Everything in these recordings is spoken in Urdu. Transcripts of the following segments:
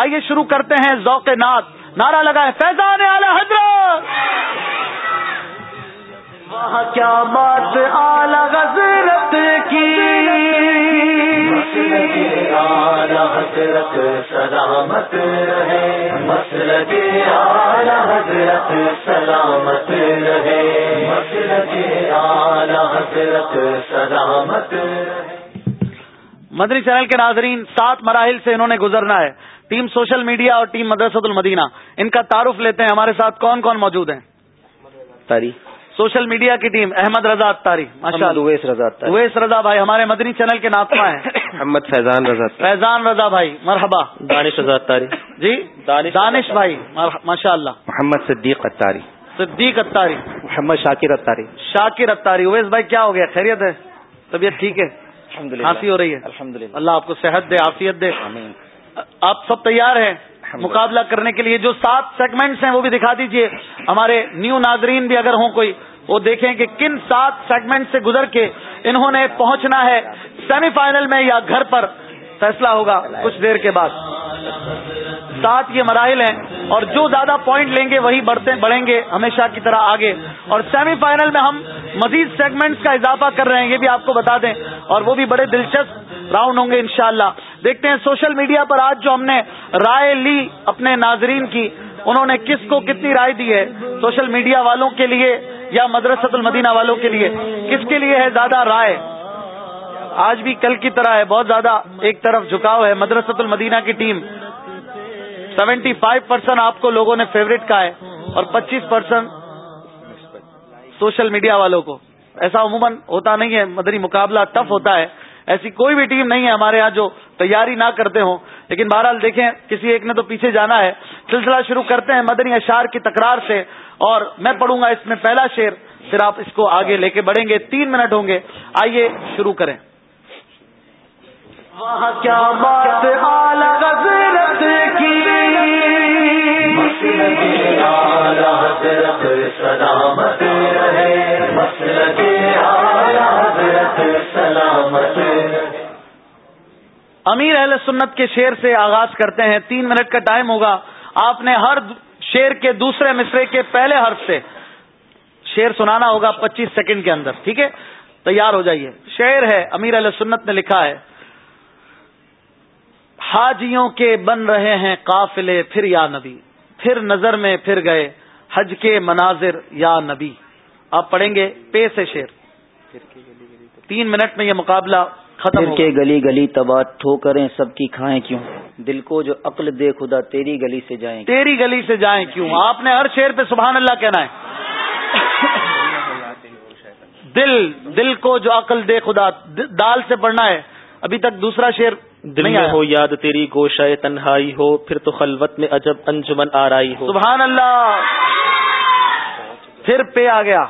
آئیے شروع کرتے ہیں ذوق نات نعرہ لگائے فیضان اعلی حضرت۔ وہاں کیا بات اعلی حضرت کی۔ حضرت سلامت رہے۔ مسل کے آلہ حضرت سلامت رہے۔ مسل کے آلہ حضرت سلامت مدنی چینل کے ناظرین سات مراحل سے انہوں نے گزرنا ہے۔ ٹیم سوشل میڈیا اور ٹیم مدرسۃ المدینہ۔ ان کا تعارف لیتے ہیں۔ ہمارے ساتھ کون کون موجود ہیں؟ تاری۔ سوشل میڈیا کی ٹیم احمد رضا تاری اویس رضا اویس رضا بھائی ہمارے مدنی چینل کے ناطمہ ہیں۔ محمد فیضان رضا فیضان رضا بھائی مرحبا۔ دانش رضا تاری۔ جی؟ دانش بھائی ماشاء اللہ محمد صدیق اتاری۔ صدیق اتاری۔ محمد شاکر اتاری۔ شاکر اتاری۔ اویس بھائی کیا ہو گیا؟ خیریت ہے؟ طبیعت ٹھیک ہے؟ کھانسی ہو رہی ہے. الحمد اللہ آپ کو صحت دے عافیت دے. آپ سب تیار ہیں؟ مقابلہ کرنے کے لیے جو سات سیگمنٹس ہیں وہ بھی دکھا دیجیے. ہمارے نیو ناظرین بھی اگر ہوں کوئی وہ دیکھیں کہ کن سات سیگمنٹ سے گزر کے انہوں نے پہنچنا ہے سیمی فائنل میں یا گھر پر. فیصلہ ہوگا کچھ دیر کے بعد. سات یہ مراحل ہیں اور جو زیادہ پوائنٹ لیں گے وہی بڑھتے بڑھیں گے ہمیشہ کی طرح آگے۔ اور سیمی فائنل میں ہم مزید سیگمنٹس کا اضافہ کر رہے ہیں، یہ بھی آپ کو بتا دیں۔ اور وہ بھی بڑے دلچسپ راؤنڈ ہوں گے انشاءاللہ۔ دیکھتے ہیں سوشل میڈیا پر آج جو ہم نے رائے لی اپنے ناظرین کی، انہوں نے کس کو کتنی رائے دی ہے؟ سوشل میڈیا والوں کے لیے یا مدرسۃ المدینہ والوں کے لیے؟ کس کے لیے ہے زیادہ رائے؟ آج بھی کل کی طرح ہے، بہت زیادہ ایک طرف جھکاؤ ہے۔ مدرسۃ المدینہ کی ٹیم سیونٹی فائیو پرسینٹ آپ کو لوگوں نے فیوریٹ کا ہے اور پچیس پرسینٹ سوشل میڈیا والوں کو۔ ایسا عموماً ہوتا نہیں ہے مدری مقابلہ ٹف ہوتا ہے۔ ایسی کوئی بھی ٹیم نہیں ہے ہمارے یہاں جو تیاری نہ کرتے ہوں۔ لیکن بہرحال دیکھیں، کسی ایک نے تو پیچھے جانا ہے۔ سلسلہ شروع کرتے ہیں مدنی اشار کی تکرار سے۔ اور میں پڑھوں گا اس میں پہلا شعر، پھر آپ اس کو آگے لے کے بڑھیں گے۔ تین منٹ ہوں گے۔ آئیے شروع کریں۔ کیا بات کی سلامت سلامت۔ امیر اہل سنت کے شیر سے آغاز کرتے ہیں۔ تین منٹ کا ٹائم ہوگا۔ آپ نے ہر شیر کے دوسرے مصرے کے پہلے حرف سے شیر سنانا ہوگا پچیس سیکنڈ کے اندر، ٹھیک ہے؟ تیار ہو جائیے۔ شعر ہے، امیر علیہ سنت نے لکھا ہے۔ حاجیوں کے بن رہے ہیں قافلے، پھر یا نبی۔ پھر نظر میں پھر گئے حج کے مناظر یا نبی۔ آپ پڑھیں گے پے سے شیر تین منٹ میں یہ مقابلہ ختم کے گلی گلی تباہ ٹھو کریں سب کی کھائیں کیوں؟ دل کو جو عقل دے خدا تیری گلی سے جائیں تیری گلی سے جائیں کیوں؟ آپ نے ہر شیر پہ سبحان اللہ کہنا ہے۔ دل دل کو جو عقل دے خدا دال سے پڑھنا ہے۔ ابھی تک دوسرا شیر دل میں ہو یاد تیری گوشہ تنہائی ہو پھر تو خلوت میں عجب انجمن آرائی ہو۔ سبحان اللہ۔ پھر پہ آ گیا۔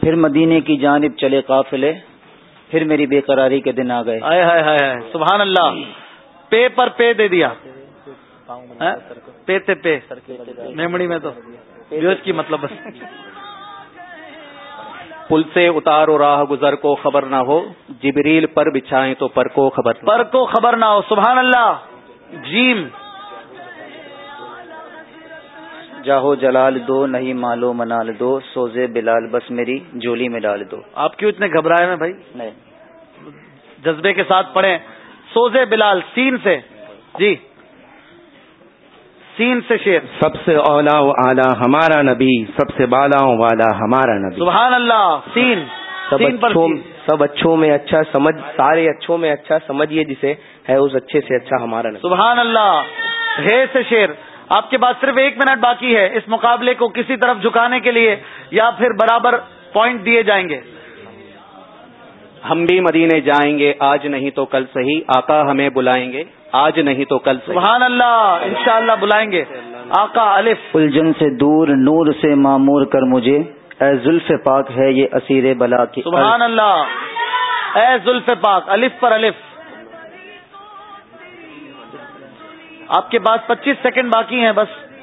پھر مدینے کی جانب چلے قافلے پھر میری بے قراری کے دن آ گئے۔ آئے ہائے ہائے سبحان اللہ۔ پے پر پے دے دیا۔ پے تے پے۔ میمڑی میں تو۔ اس کی مطلب بس۔ پل سے اتارو راہ گزر کو خبر نہ ہو جبریل پر بچھائیں تو پر کو خبر پر کو خبر نہ ہو سبحان اللہ۔ جیم۔ جاہو جلال دو نہیں مالو منال دو سوزے بلال بس میری جولی میں ڈال دو۔ آپ کیوں اتنے گھبرائے ہیں بھائی؟ نہیں۔ جذبے کے ساتھ پڑھیں۔ سوزے بلال سین سے۔ جی۔ سین سے شیر۔ سب سے اولا و اعلیٰ ہمارا نبی سب سے بالا والا ہمارا نبی۔ سبحان اللہ سین سب اچھوں سب اچھوں میں اچھا سمجھ سارے اچھوں میں اچھا سمجھیے جسے ہے اس اچھے سے اچھا ہمارا نبی۔ سبحان اللہ ہے سے شیر۔ آپ کے پاس صرف ایک منٹ باقی ہے اس مقابلے کو کسی طرف جھکانے کے لیے یا پھر برابر پوائنٹ دیے جائیں گے۔ ہم بھی مدینے جائیں گے آج نہیں تو کل صحیح آقا ہمیں بلائیں گے۔ آج نہیں تو کل سبحان اللہ انشاءاللہ بلائیں گے۔ آقا الف۔ الجن سے دور نور سے معمور کر مجھے۔ اے زلف پاک ہے یہ اسیر بلا کی سبحان اللہ۔ اے زلف پاک الف پر الف۔ آپ کے پاس پچیس سیکنڈ باقی ہیں بس۔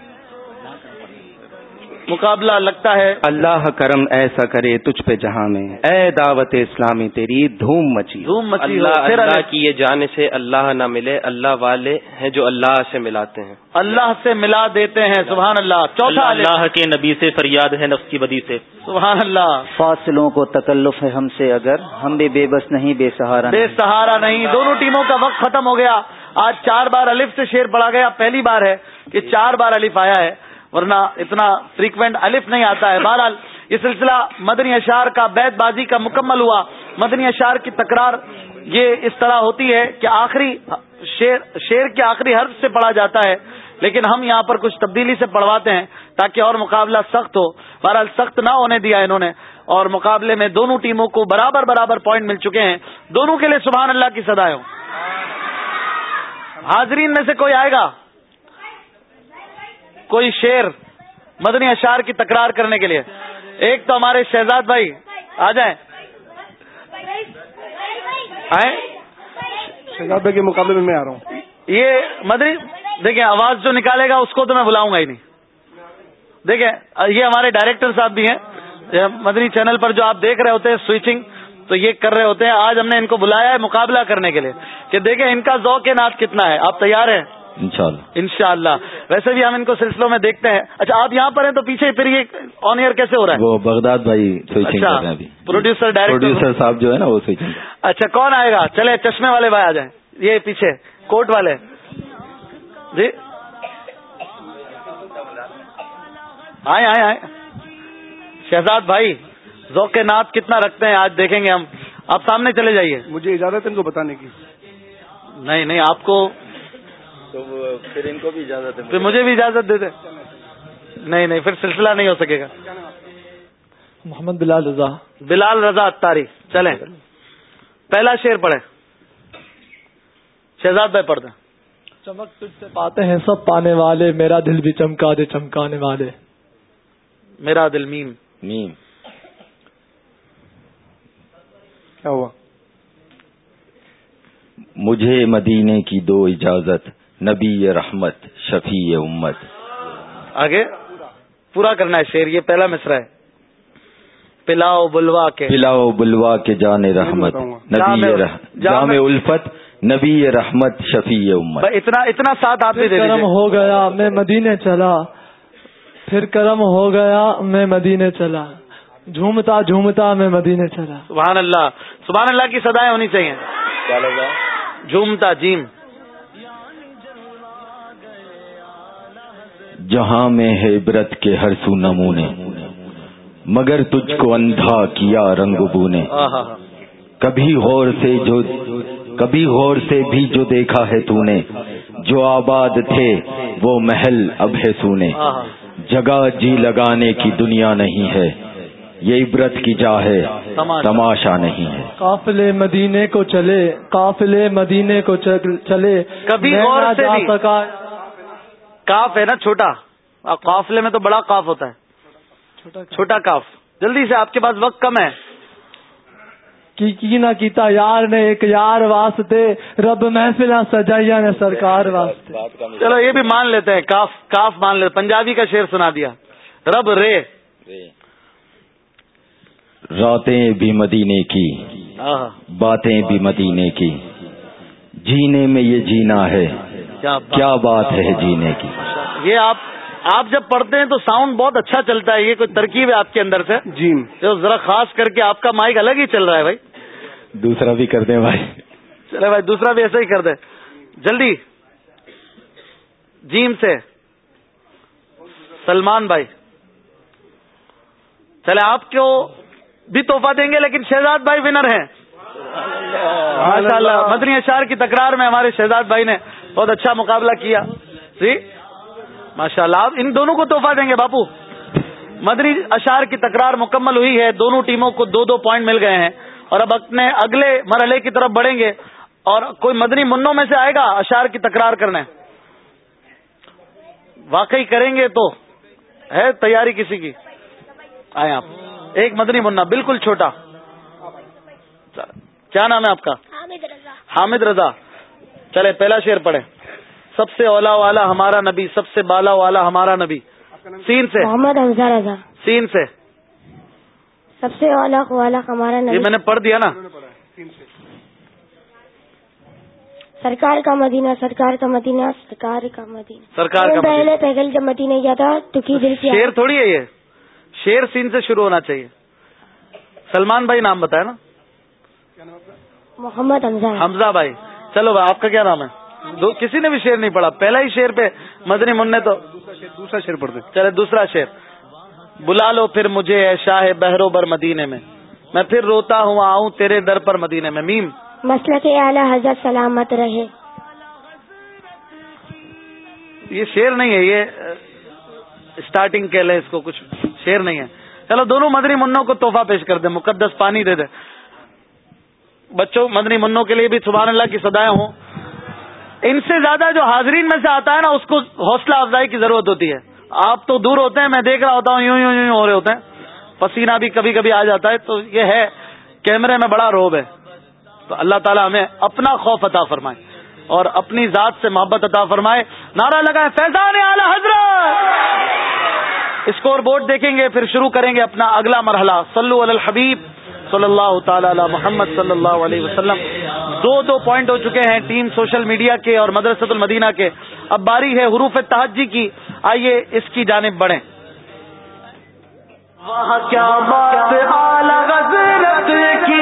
مقابلہ لگتا ہے۔ اللہ کرم ایسا کرے تجھ پہ جہاں میں۔ اے دعوت اسلامی تیری دھوم مچی۔ دھوم مچی اللہ اللہ الف۔ کی یہ جانے سے اللہ نہ ملے اللہ والے ہیں جو اللہ سے ملاتے ہیں۔ اللہ سے ملا دیتے ہیں سبحان اللہ۔ چوتھا۔ اللہ کے نبی سے فریاد ہے نفس کی بدی سے۔ سبحان اللہ۔ فاصلوں کو تکلف ہے ہم سے اگر۔ ہم بھی بے بس نہیں بے سہارا بے سہارا نہیں۔ دونوں ٹیموں کا وقت ختم ہو گیا۔ آج چار بار الف سے شیر پڑا گیا۔ پہلی بار ہے کہ چار بار الف آیا ہے۔ ورنہ اتنا فریکوینٹ الف نہیں آتا ہے۔ بہرحال یہ سلسلہ مدنی اشار کا بیت بازی کا مکمل ہوا۔ مدنی اشار کی تکرار یہ اس طرح ہوتی ہے کہ آخری شیر شیر کے آخری حرف سے پڑھا جاتا ہے۔ لیکن ہم یہاں پر کچھ تبدیلی سے پڑھواتے ہیں تاکہ اور مقابلہ سخت ہو۔ بہرحال سخت نہ ہونے دیا انہوں نے۔ اور مقابلے میں دونوں ٹیموں کو برابر برابر پوائنٹ مل چکے ہیں۔ دونوں کے لیے سبحان اللہ کی سدائے ہوں۔ حاضرین میں سے کوئی آئے گا؟ کوئی شیر مدنی اشار کی تکرار کرنے کے لیے۔ ایک تو ہمارے شہزاد بھائی آ جائیں۔ آئیں۔ شہزاد بھائی کے مقابلے میں میں آ رہا ہوں۔ یہ مدنی دیکھیں آواز جو نکالے گا اس کو تو میں بلاؤں گا ہی نہیں۔ دیکھیں یہ ہمارے ڈائریکٹر صاحب بھی ہیں۔ مدنی چینل پر جو آپ دیکھ رہے ہوتے ہیں سوئچنگ تو یہ کر رہے ہوتے ہیں۔ آج ہم نے ان کو بلایا ہے مقابلہ کرنے کے لیے۔ کہ دیکھیں ان کا ذوق نات کتنا ہے۔ آپ تیار ہیں؟ انشاءاللہ۔ انشاءاللہ۔ ویسے بھی ہم ان کو سلسلوں میں دیکھتے ہیں۔ اچھا آپ یہاں پر ہیں تو پیچھے پھر یہ آن ایئر کیسے ہو رہا ہے؟ وہ بغداد بھائی سوئچنگ اچھا کر رہے ہیں ابھی۔ پروڈیوسر ڈائریکٹر پروڈیوسر صاحب جو ہے نا وہ سوئچنگ اچھا کون آئے گا؟ چلے چشمے والے بھائی آ جائیں۔ یہ پیچھے کوٹ والے۔ جی؟ آئے آئے آئے۔ شہزاد بھائی ذوق نات کتنا رکھتے ہیں؟ آج دیکھیں گے ہم۔ آپ سامنے چلے جائیے۔ مجھے اجازت ہے ان کو بتانے کی۔ نہیں نہیں آپ کو تو پھر ان کو بھی اجازت پھر مجھے بھی اجازت دے دیں نہیں نہیں پھر سلسلہ نہیں ہو سکے گا۔ محمد بلال رضا۔ بلال رضا اتاری چلیں۔ پہلا شیر پڑھے شہزاد بھائی پڑھ دیں۔ چمک تجھ سے پاتے ہیں سب پانے والے میرا دل بھی چمکا دے چمکانے والے۔ میرا دل میم۔ نیم کیا ہوا؟ مجھے مدینے کی دو اجازت۔ نبی رحمت شفیع امت۔ آگے؟ پورا کرنا ہے شیر یہ پہلا مصرا ہے۔ پلاؤ بلوا کے۔ پلاؤ بلوا کے جان رحمت۔ نبی جامع- الفت نبی رحمت شفیع امت۔ اتنا اتنا ساتھ آپ دے کرم ہو گیا میں مدینے چلا۔ پھر کرم ہو گیا میں مدینے چلا۔ جھومتا جھومتا میں مدینے چلا۔ سبحان اللہ۔ سبحان اللہ کی سدائیں ہونی چاہیے۔ جھومتا جیم۔ جہاں میں ہے عبرت کے ہر سو نمونے مگر تجھ کو اندھا کیا رنگ بو نے کبھی غور سے جو کبھی غور سے بھی جو دیکھا ہے تو نے جو آباد تھے وہ محل اب ہے سونے۔ آہا۔ جگہ جی لگانے کی دنیا نہیں ہے یہ عبرت کی جا ہے تماشا۔ نہیں ہے۔ قافلے مدینے کو چلے قافلے مدینے کو چل- چلے۔ کبھی غور سے۔ سکا۔ کاف ہے نا چھوٹا؟ قافلے میں تو بڑا کاف ہوتا ہے۔ چھوٹا کاف۔ جلدی سے آپ کے پاس وقت کم ہے۔ کی کی نہ کیتا یار نے ایک یار واسطے رب محفل سجائیا نے سرکار واسطے۔ چلو یہ بھی مان لیتے ہیں۔ کاف کاف مان لیتے پنجابی کا شعر سنا دیا۔ رب رے۔ راتیں بھی مدینے کی باتیں بھی مدینے کی۔ جینے میں یہ جینا ہے۔ کیا بات ہے جینے کی؟ یہ آپ آپ جب پڑھتے ہیں تو ساؤنڈ بہت اچھا چلتا ہے یہ کوئی ترکیب ہے آپ کے اندر سے؟ جیم جو ذرا خاص کر کے آپ کا مائک الگ ہی چل رہا ہے بھائی۔ دوسرا بھی کر دیں بھائی۔ چلے بھائی دوسرا بھی ایسا ہی کر دے جلدی۔ جیم سے۔ سلمان بھائی۔ چلے آپ کو بھی تحفہ دیں گے لیکن شہزاد بھائی ونر ہیں۔ ماشاء اللہ مدنی اشار کی تکرار میں ہمارے شہزاد بھائی نے بہت اچھا مقابلہ کیا۔ جی ماشاء اللہ آپ ان دونوں کو تحفہ دیں گے باپو۔ مدنی اشار کی تکرار مکمل ہوئی ہے۔ دونوں ٹیموں کو دو دو پوائنٹ مل گئے ہیں۔ اور اب اپنے اگلے مرحلے کی طرف بڑھیں گے۔ اور کوئی مدنی منوں میں سے آئے گا اشار کی تکرار کرنے؟ واقعی کریں گے تو۔ ہے تیاری کسی کی؟ آئے آپ۔ ایک مدنی منا بالکل چھوٹا۔ کیا نام ہے آپ کا؟ حامد رضا۔ حامد رضا۔ چلے پہلا شعر پڑھے سب سے اولا والا ہمارا نبی سب سے بالا والا ہمارا نبی۔ سین سے۔ محمد حمزہ رضا۔ سین سے۔ سب سے اولا والا ہمارا یہ نبی میں نے پڑھ دیا نا۔ سرکار کا مدینہ سرکار کا مدینہ سرکار کا مدینہ۔ سرکار کا۔ پہلے پیدل جب مدینہ گیا تھا تو کی دل شیر تھوڑی ہے یہ۔ شیر سین سے شروع ہونا چاہیے۔ سلمان بھائی نام بتایا نا۔ محمد حمزہ حمزہ بھائی۔ چلو بھائی آپ کا کیا نام ہے؟ کسی نے بھی شیر نہیں پڑھا۔ پہلا ہی شیر پہ مدنی منع تو دوسرا شیر پڑھ دیں۔ چلے دوسرا شیر بلا لو پھر مجھے اے شاہ بہرو بر مدینے میں۔ میں پھر روتا ہوں آؤں تیرے در پر مدینے میں۔ میم۔ مسئلہ کے اعلیٰ حضرت سلامت رہے۔ یہ شیر نہیں ہے یہ اسٹارٹنگ کہہ لیں اس کو کچھ شیر نہیں ہے۔ چلو دونوں مدنی منوں کو تحفہ پیش کر دیں مقدس پانی دے دیں۔ بچوں مدنی منوں کے لیے بھی سبحان اللہ کی سدائیں ہوں۔ ان سے زیادہ جو حاضرین میں سے آتا ہے نا، اس کو حوصلہ افزائی کی ضرورت ہوتی ہے۔ آپ تو دور ہوتے ہیں، میں دیکھ رہا ہوتا ہوں، یوں یوں یوں ہو رہے ہوتے ہیں۔ پسینہ بھی کبھی کبھی آ جاتا ہے۔ تو یہ ہے، کیمرے میں بڑا روب ہے۔ تو اللہ تعالیٰ ہمیں اپنا خوف عطا فرمائے اور اپنی ذات سے محبت عطا فرمائے۔ نعرہ لگائے، فیضان اعلی حضرت! اسکور بورڈ دیکھیں گے، پھر شروع کریں گے اپنا اگلا مرحلہ۔ صلو علی الحبیب۔ صلی اللہ تعالی علی محمد صلی اللہ علیہ وسلم. دو دو پوائنٹ ہو چکے ہیں ٹیم سوشل میڈیا کے اور مدرسۃ المدینہ کے. اب باری ہے حروف تحجی کی. آئیے اس کی جانب بڑھیں. کیا بات حضرت کی؟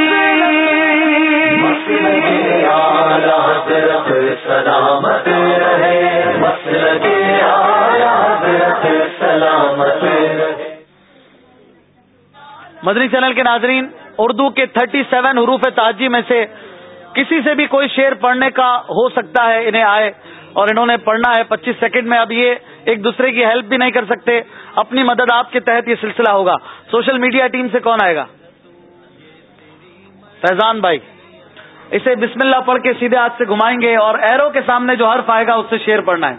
سلامت رہے. سلامت مدنی چینل کے ناظرین اردو کے 37 سیون حروف تاجی میں سے کسی سے بھی کوئی شعر پڑھنے کا ہو سکتا ہے، انہیں آئے اور انہوں نے پڑھنا ہے پچیس سیکنڈ میں، اب یہ ایک دوسرے کی ہیلپ بھی نہیں کر سکتے۔ اپنی مدد آپ کے تحت یہ سلسلہ ہوگا۔ سوشل میڈیا ٹیم سے کون آئے گا؟ فیضان بھائی۔ اسے بسم اللہ پڑھ کے سیدھے ہاتھ سے گھمائیں گے اور ایرو کے سامنے جو حرف آئے گا، اس سے شیر پڑھنا ہے۔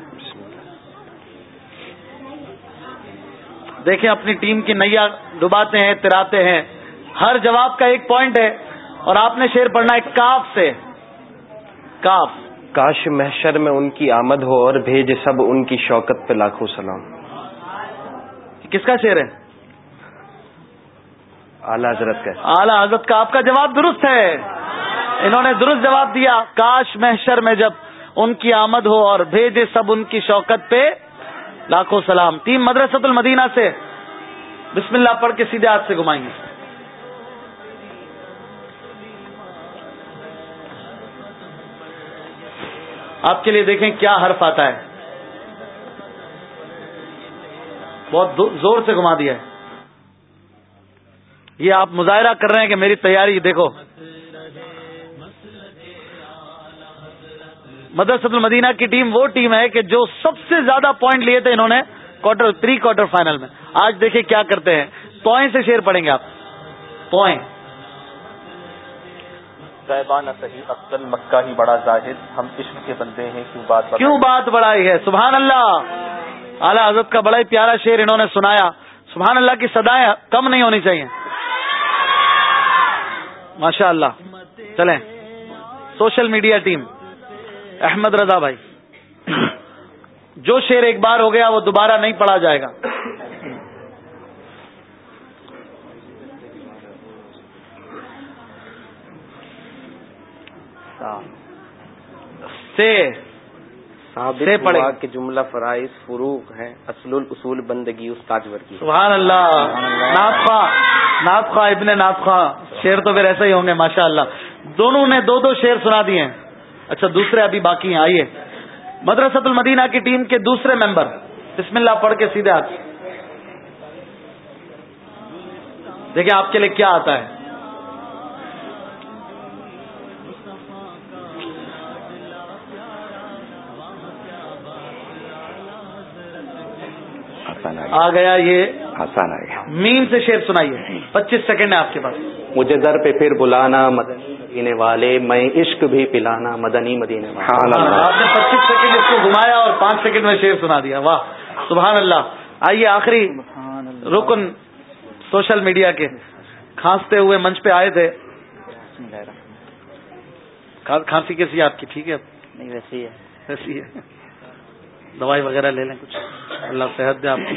دیکھیں، اپنی ٹیم کی نیا ڈباتے ہیں، تراتے ہیں۔ ہر جواب کا ایک پوائنٹ ہے اور آپ نے شیر پڑھنا ہے کاف سے۔ کاف۔ کاش محشر میں ان کی آمد ہو اور بھیج سب ان کی شوکت پہ لاکھوں سلام۔ کس کا شیر ہے؟ اعلی حضرت کا۔ اعلی حضرت کا آپ کا جواب درست ہے۔ انہوں نے درست جواب دیا۔ کاش محشر میں جب ان کی آمد ہو اور بھیجے سب ان کی شوکت پہ لاکھوں سلام۔ ٹیم مدرسۃ المدینہ سے۔ بسم اللہ پڑھ کے سیدھے ہاتھ سے گھمائیں گے آپ کے لیے دیکھیں کیا حرف آتا ہے۔ بہت زور سے گھما دیا ہے۔ یہ آپ مظاہرہ کر رہے ہیں کہ میری تیاری، دیکھو۔ مدرسۃ المدینہ کی ٹیم، وہ ٹیم ہے کہ جو سب سے زیادہ پوائنٹ لیے تھے انہوں نے کوارٹر پری کوارٹر فائنل میں۔ آج دیکھیں کیا کرتے ہیں۔ پوائیں سے شیر پڑیں گے آپ۔ پوائیں صاحبان صحیح افضل مکہ ہی بڑا زاہد۔ ہم عشق کے بندے ہیں، کیوں بات کیوں بات بڑھائی ہے؟ سبحان اللہ۔ اعلیٰ حضرت کا بڑا ہی پیارا شعر انہوں نے سنایا۔ سبحان اللہ کی سدائیں کم نہیں ہونی چاہیے۔ ماشاء اللہ چلیں۔ Social media team. Ahmed Raza بھائی۔ جو شعر ایک بار ہو گیا، وہ دوبارہ نہیں پڑھا جائے گا۔ سے سے پڑھے کے جملہ فرائض فروغ ہے اصل الاصول بندگی اس تاجور کی۔ سبحان اللہ۔ ناطخا ناطخا ابن ناطخا شیر تو پھر ایسے ہی ہوں گے ماشاء اللہ دونوں نے دو دو شیر سنا دیے ہیں۔ اچھا دوسرے ابھی باقی ہیں آئیے۔ مدرسۃ المدینہ کی ٹیم کے دوسرے ممبر۔ بسم اللہ پڑھ کے سیدھے ہاتھ۔ دیکھیں آپ کے لیے کیا آتا ہے۔ آ گیا یہ آسان آئے گا میم سے شیر سنائیے۔ پچیس سیکنڈ ہے آپ کے پاس۔ مجھے در پہ پھر بلانا مدنی مدینے والے میں عشق بھی پلانا مدنی مدینے والے۔ آپ نے پچیس سیکنڈ اس کو گھمایا اور پانچ سیکنڈ میں شیر سنا دیا۔ واہ۔ سبحان اللہ۔ آئیے آخری رکن سوشل میڈیا کے۔ کھانستے ہوئے منچ پہ آئے تھے۔ کھانسی کیسی آپ کی؟ ٹھیک ہے۔ نہیں ویسے ہی ہے۔ ایسی ہے۔ دوائی وغیرہ لے لیں کچھ۔ اللہ صحت دے آپ کو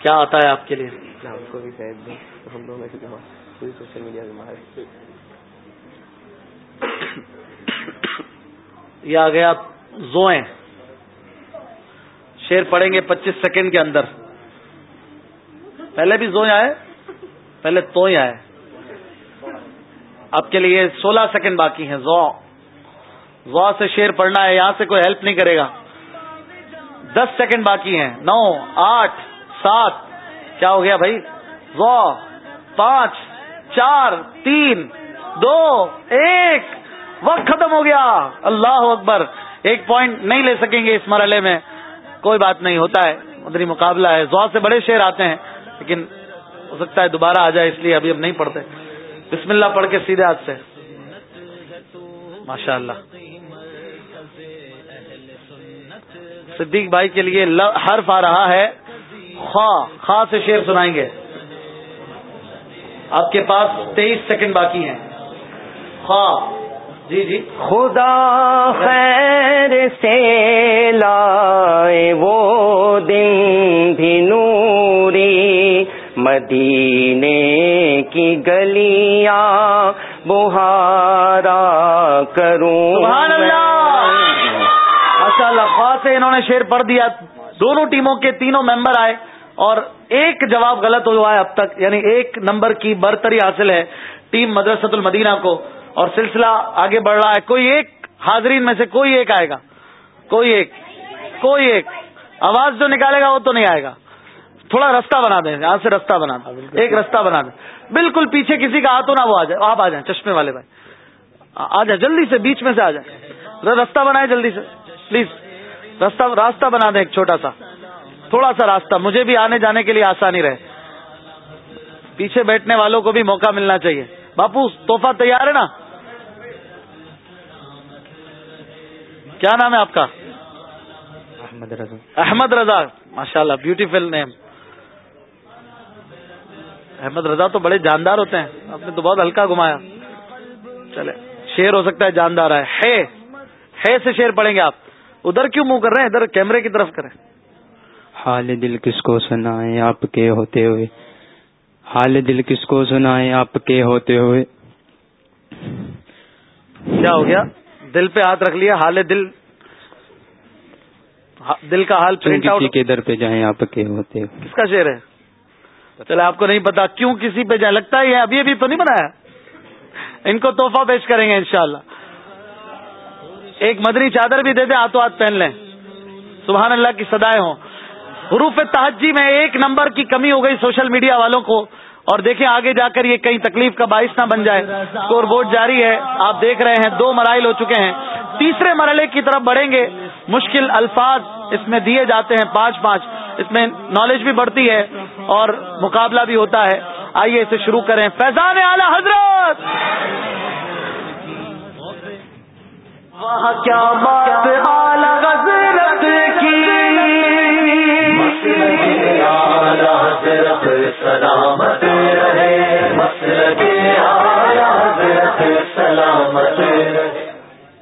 کیا آتا ہے آپ کے لیے؟ ہم کو بھی شاید ہم دونوں کی پوری سوشل میڈیا کے یہ آ گیا زوئیں۔ شیر پڑیں گے پچیس سیکنڈ کے اندر۔ پہلے بھی زوئیں آئے پہلے تو ہی آئے۔ آپ کے لیے سولہ سیکنڈ باقی ہیں۔ زو۔ زو سے شیر پڑھنا ہے، یہاں سے کوئی ہیلپ نہیں کرے گا۔ دس سیکنڈ باقی ہیں۔ نو، آٹھ، سات۔ کیا ہو گیا بھائی؟ زو پانچ، چار، تین، دو، ایک۔ وقت ختم ہو گیا۔ اللہ اکبر۔ ایک پوائنٹ نہیں لے سکیں گے اس مرحلے میں۔ کوئی بات نہیں، ہوتا ہے۔ مدری مقابلہ ہے۔ زو سے بڑے شیر آتے ہیں، لیکن ہو سکتا ہے دوبارہ آ جائے، اس لیے ابھی اب نہیں پڑھتے۔ بسم اللہ پڑھ کے سیدھے ہاتھ سے۔ ماشاء اللہ صدیق بھائی کے لیے حرف آ رہا ہے خواہ خواہ سے شیر سنائیں گے. آپ کے پاس تیئیس سیکنڈ باقی ہیں. خواہ جی جی. خدا خیر سے لائے وہ دن بھی نوری مدینے کی گلیاں بہارا کروں سبحان اللہ! سے انہوں نے شیر پڑھ دیا دونوں ٹیموں کے تینوں ممبر آئے اور ایک جواب غلط ہوا ہے اب تک یعنی ایک نمبر کی برتری حاصل ہے ٹیم مدرسۃ المدینہ کو اور سلسلہ آگے بڑھ رہا ہے۔ کوئی ایک حاضرین میں سے کوئی ایک آئے گا۔ کوئی ایک کوئی ایک۔ آواز جو نکالے گا وہ تو نہیں آئے گا۔ تھوڑا رستہ بنا دیں یہاں سے رستہ بنا دیں۔ ایک رستہ بنا دیں۔ بالکل پیچھے کسی کا ہاتھ نہ وہ آ جائے۔ آپ آ جائیں چشمے والے بھائی۔ آ جائیں جلدی سے بیچ میں سے آ جائیں۔ رستہ بنائے جلدی سے۔ پلیز۔ رستہ راستہ بنا دیں ایک چھوٹا سا۔ تھوڑا سا راستہ۔ مجھے بھی آنے جانے کے لیے آسانی رہے۔ پیچھے بیٹھنے والوں کو بھی موقع ملنا چاہیے۔ باپو توحفہ تیار ہے نا؟ کیا نام ہے آپ کا؟ احمد رضا۔ احمد رضا۔ ماشاء اللہ بیوٹیفل نیم احمد رضا تو بڑے جاندار ہوتے ہیں۔ آپ نے تو بہت ہلکا گھمایا۔ چلے شیر ہو سکتا ہے جاندار ہے۔ ہے سے شیر پڑیں گے آپ۔ ادھر کیوں منہ کر رہے ہیں؟ ادھر کیمرے کی طرف کریں۔ حال دل کس کو سنائے آپ کے ہوتے ہوئے؟ حال دل کس کو سنائے آپ کے ہوتے ہوئے؟ کیا ہو گیا؟ دل پہ ہاتھ رکھ لیا حال دل۔ دل کا حال پرنٹ آؤٹ کے در پہ جائیں آپ کے ہوتے ہوئے؟ کس کا شعر ہے؟ چلے آپ کو نہیں پتا۔ کیوں کسی پہ جائے لگتا ہے ابھی ابھی تو نہیں بنایا۔ ان کو تحفہ پیش کریں گے انشاءاللہ۔ ایک مدنی چادر بھی دے دیں ہاتھوں ہاتھ پہن لیں۔ سبحان اللہ کی سدائے ہوں۔ حروف تحجی میں ایک نمبر کی کمی ہو گئی سوشل میڈیا والوں کو۔ اور دیکھیں آگے جا کر یہ کئی تکلیف کا باعث نہ بن جائے۔ اسکور بورڈ جاری ہے، آپ دیکھ رہے ہیں، دو مرائل ہو چکے ہیں۔ تیسرے مرحلے کی طرف بڑھیں گے۔ مشکل الفاظ اس میں دیے جاتے ہیں پانچ پانچ۔ اس میں نالج بھی بڑھتی ہے اور مقابلہ بھی ہوتا ہے۔ آئیے اسے شروع کریں۔ فیضان اعلی حضرت! کیا بات حضرت کی۔ سلامت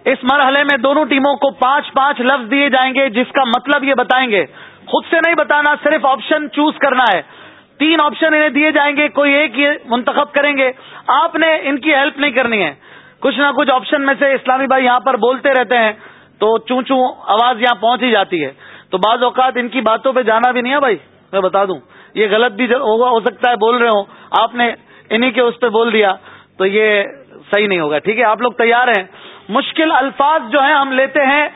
اس مرحلے میں دونوں ٹیموں کو پانچ پانچ لفظ دیے جائیں گے جس کا مطلب یہ بتائیں گے خود سے نہیں بتانا صرف آپشن چوز کرنا ہے۔ تین آپشن انہیں دیے جائیں گے کوئی ایک یہ منتخب کریں گے۔ آپ نے ان کی ہیلپ نہیں کرنی ہے۔ کچھ نہ کچھ آپشن میں سے اسلامی بھائی یہاں پر بولتے رہتے ہیں، تو چوں چوں آواز یہاں پہنچ ہی جاتی ہے۔ تو بعض اوقات ان کی باتوں پہ جانا بھی نہیں ہے بھائی، میں بتا دوں۔ یہ غلط بھی ہوگا، ہو سکتا ہے بول رہے ہوں۔ آپ نے انہی کے اس پہ بول دیا، تو یہ صحیح نہیں ہوگا۔ ٹھیک ہے، آپ لوگ تیار ہیں۔ مشکل الفاظ جو ہیں، ہم لیتے ہیں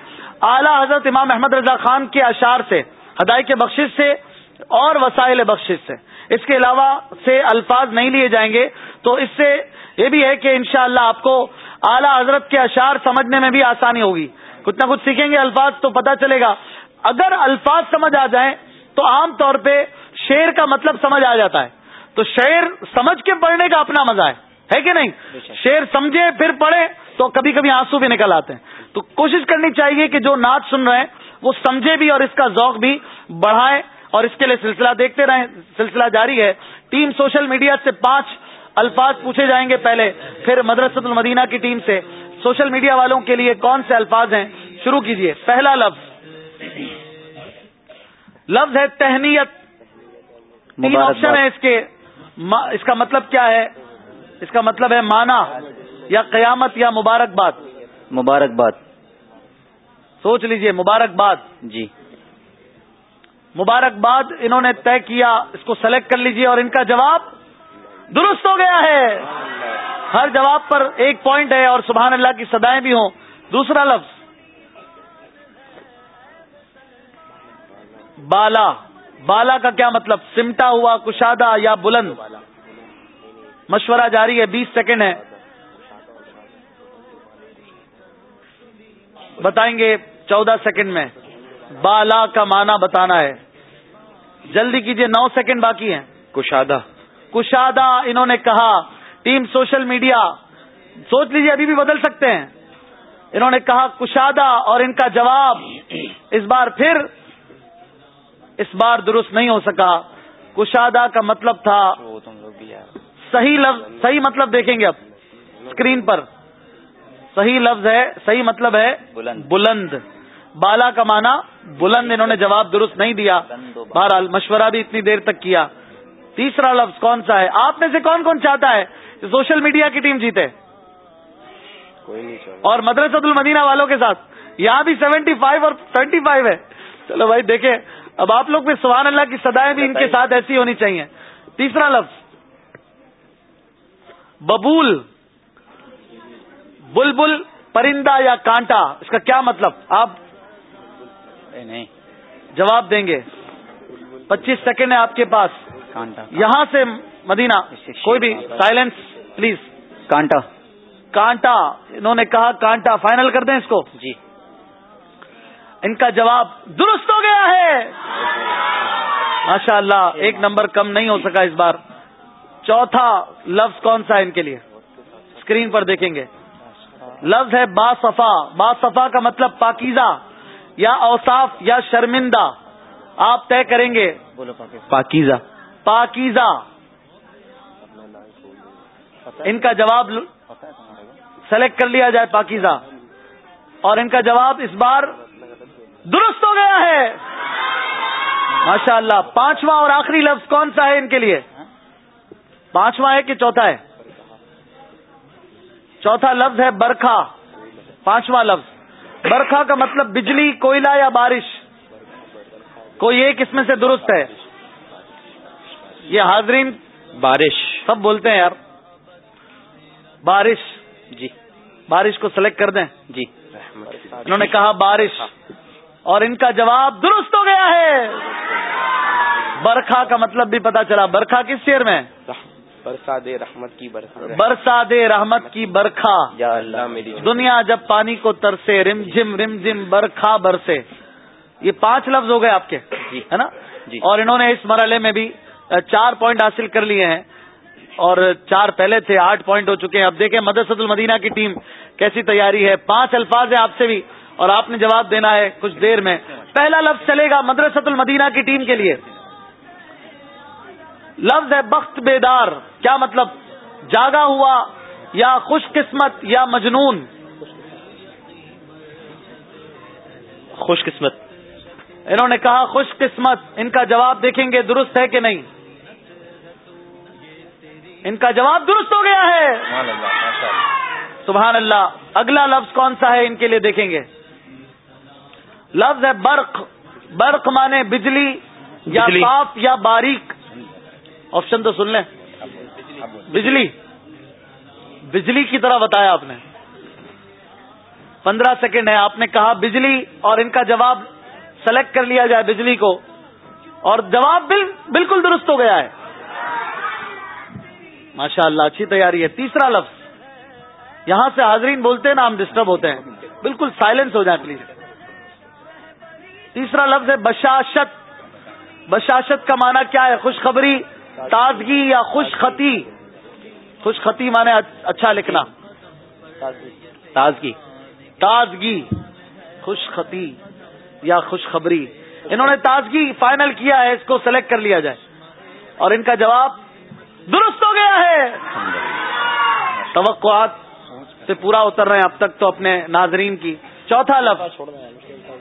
اعلی حضرت امام احمد رضا خان کے اشار سے ہدائی کے بخش سے اور وسائل بخش سے۔ اس کے علاوہ سے الفاظ نہیں لیے جائیں گے، تو اس سے یہ بھی ہے کہ انشاءاللہ اللہ آپ کو اعلی حضرت کے اشار سمجھنے میں بھی آسانی ہوگی۔ کچھ نہ کچھ سیکھیں گے الفاظ تو پتہ چلے گا۔ اگر الفاظ سمجھ آ جائیں تو عام طور پہ شعر کا مطلب سمجھ آ جاتا ہے۔ تو شعر سمجھ کے پڑھنے کا اپنا مزہ ہے۔ ہے کہ نہیں؟ شعر سمجھے پھر پڑھے تو کبھی کبھی آنسو بھی نکل آتے ہیں۔ تو کوشش کرنی چاہیے کہ جو نعت سن رہے ہیں وہ سمجھے بھی اور اس کا ذوق بھی بڑھائے اور اس کے لیے سلسلہ دیکھتے رہیں۔ سلسلہ جاری ہے۔ ٹیم سوشل میڈیا سے پانچ الفاظ پوچھے جائیں گے پہلے پھر مدرسۃ المدینہ کی ٹیم سے۔ سوشل میڈیا والوں کے لیے کون سے الفاظ ہیں؟ شروع کیجیے۔ پہلا لفظ۔ لفظ ہے تہنیت۔ تین۔ آپشن ہے اس کے۔ اس کا مطلب کیا ہے؟ اس کا مطلب ہے مانا یا قیامت یا مبارکباد۔ مبارکباد۔ سوچ لیجیے مبارکباد۔ جی۔ مبارکباد انہوں نے طے کیا اس کو سلیکٹ کر لیجیے اور ان کا جواب درست ہو گیا ہے۔ ہر جواب پر ایک پوائنٹ ہے اور سبحان اللہ کی سدائیں بھی ہوں۔ دوسرا لفظ۔ بالا۔ بالا کا کیا مطلب؟ سمٹا ہوا، کشادہ یا بلند۔ مشورہ جاری ہے، بیس سیکنڈ ہے۔ بتائیں گے چودہ سیکنڈ میں۔ بالا کا معنی بتانا ہے۔ جلدی کیجیے، نو سیکنڈ باقی ہیں۔ کشادہ۔ کشادہ انہوں نے کہا ٹیم سوشل میڈیا سوچ لیجیے ابھی بھی بدل سکتے ہیں۔ انہوں نے کہا کشادہ اور ان کا جواب اس بار پھر اس بار درست نہیں ہو سکا۔ کشادہ کا مطلب تھا صحیح لفظ صحیح مطلب دیکھیں گے اب اسکرین پر۔ صحیح لفظ ہے صحیح مطلب ہے بلند۔ بالا کا معنی بلند انہوں نے جواب درست نہیں دیا۔ بہرحال مشورہ بھی اتنی دیر تک کیا۔ تیسرا لفظ کون سا ہے؟ آپ میں سے کون کون چاہتا ہے کہ سوشل میڈیا کی ٹیم جیتے؟ اور مدرسۃ المدینہ والوں کے ساتھ۔ یہاں بھی سیونٹی فائیو اور ٹوینٹی فائیو ہے۔ چلو بھائی دیکھیں۔ اب آپ لوگ بھی سبحان اللہ کی سدائیں بھی ان کے ساتھ ایسی ہونی چاہیے۔ تیسرا لفظ۔ ببول۔ بلبل پرندہ یا کانٹا؟ اس کا کیا مطلب؟ آپ نہیں۔ جواب دیں گے۔ پچیس سیکنڈ ہے آپ کے پاس۔ یہاں سے مدینہ کوئی بھی سائلنس پلیز کانٹا۔ کانٹا انہوں نے کہا کانٹا فائنل کر دیں اس کو۔ جی۔ ان کا جواب درست ہو گیا ہے۔ ماشاء اللہ ایک نمبر کم نہیں ہو سکا اس بار۔ چوتھا لفظ کون سا ہے ان کے لیے؟ اسکرین پر دیکھیں گے۔ لفظ ہے با صفا۔ با صفا کا مطلب پاکیزہ یا اوصاف یا شرمندہ۔ آپ طے کریں گے۔ بولو پاکیزہ۔ پاکیزہ۔ ان کا جواب سلیکٹ کر لیا جائے پاکیزہ۔ اور ان کا جواب اس بار درست ہو گیا ہے۔ ماشاء اللہ پانچواں اور آخری لفظ کون سا ہے ان کے لیے؟ پانچواں ہے کہ چوتھا ہے؟ چوتھا لفظ ہے برکھا۔ پانچواں لفظ۔ برکھا کا مطلب بجلی، کوئلہ یا بارش؟ کوئی ایک اس میں سے درست ہے۔ یہ حاضرین بارش۔ سب بولتے ہیں یار۔ بارش۔ جی۔ بارش کو سلیکٹ کر دیں۔ جی۔ انہوں نے کہا بارش۔ اور ان کا جواب درست ہو گیا ہے۔ برکھا کا مطلب بھی پتا چلا۔ برکھا کس شیر میں؟ برساد رحمت کی برسات برسا دے رحمت کی برکھا یا اللہ میری دنیا جب پانی کو ترسے رم جم رم جم برکھا برسے۔ یہ پانچ لفظ ہو گئے آپ کے جی۔ ہے نا؟ جی۔ اور انہوں نے اس مرحلے میں بھی چار پوائنٹ حاصل کر لیے ہیں۔ اور چار پہلے تھے آٹھ پوائنٹ ہو چکے ہیں۔ اب دیکھیں مدرسۃ المدینہ کی ٹیم کیسی تیاری ہے۔ پانچ الفاظ ہیں آپ سے بھی اور آپ نے جواب دینا ہے کچھ دیر میں۔ پہلا لفظ چلے گا مدرسۃ المدینہ کی ٹیم کے لیے۔ لفظ ہے بخت بیدار۔ کیا مطلب؟ جاگا ہوا یا خوش قسمت یا مجنون؟ خوش قسمت۔ انہوں نے کہا خوش قسمت۔ ان کا جواب دیکھیں گے درست ہے کہ نہیں۔ ان کا جواب درست ہو گیا ہے۔ سبحان اللہ اگلا لفظ کون سا ہے ان کے لیے دیکھیں گے۔ لفظ ہے برق۔ برق مانے بجلی یا۔ صاف یا باریک۔ آپشن تو سن لیں۔ بجلی۔ بجلی کی طرح بتایا آپ نے۔ پندرہ سیکنڈ ہے آپ نے کہا بجلی اور ان کا جواب سلیکٹ کر لیا جائے بجلی کو۔ اور جواب بالکل درست ہو گیا ہے۔ ماشاء اللہ اچھی تیاری ہے۔ تیسرا لفظ۔ یہاں سے حاضرین بولتے ہیں نا ہم ڈسٹرب ہوتے ہیں۔ بالکل سائلنس ہو جائے پلیز تیسرا لفظ ہے بشاشت۔ بشاشت کا معنی کیا ہے؟ خوشخبری، تازگی یا خوش خطی خوش خطی مانے اچھا لکھنا۔ تازگی۔ تازگی۔ خوش خطی یا خوشخبری۔ انہوں نے تازگی فائنل کیا ہے، اس کو سلیکٹ کر لیا جائے۔ اور ان کا جواب درست ہو گیا ہے۔ توقعات سے پورا اتر رہے ہیں اب تک تو اپنے ناظرین کی۔ چوتھا لفظ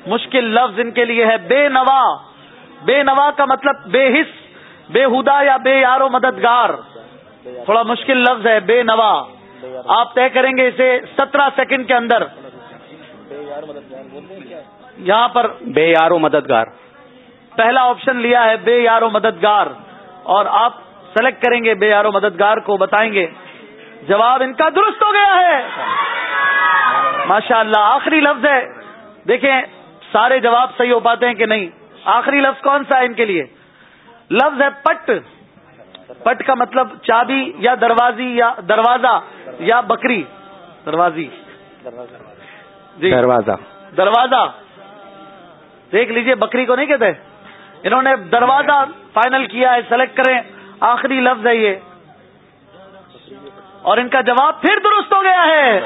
مشکل لفظ ان کے لیے ہے بے نوا۔ بے نوا کا مطلب بے حص بے ہدا یا بے یارو مددگار۔ تھوڑا مشکل لفظ ہے بے نوا۔ آپ طے کریں گے اسے سترہ سیکنڈ کے اندر۔ یہاں پر بے یار و مددگار۔ پہلا آپشن لیا ہے بے یارو مددگار۔ اور آپ سلیکٹ کریں گے بے یارو مددگار کو بتائیں گے۔ جواب ان کا درست ہو گیا ہے۔ ماشاء اللہ آخری لفظ ہے۔ دیکھیں سارے جواب صحیح ہو پاتے ہیں کہ نہیں؟ آخری لفظ کون سا ہے ان کے لیے؟ لفظ ہے پٹ۔ پٹ کا مطلب چابی یا دروازی یا دروازہ یا بکری۔ دروازی۔ جی۔ دروازہ۔ دروازہ۔ دیکھ لیجیے بکری کو نہیں کہتے؟ انہوں نے دروازہ فائنل کیا ہے سلیکٹ کریں۔ آخری لفظ ہے یہ۔ اور ان کا جواب پھر درست ہو گیا ہے۔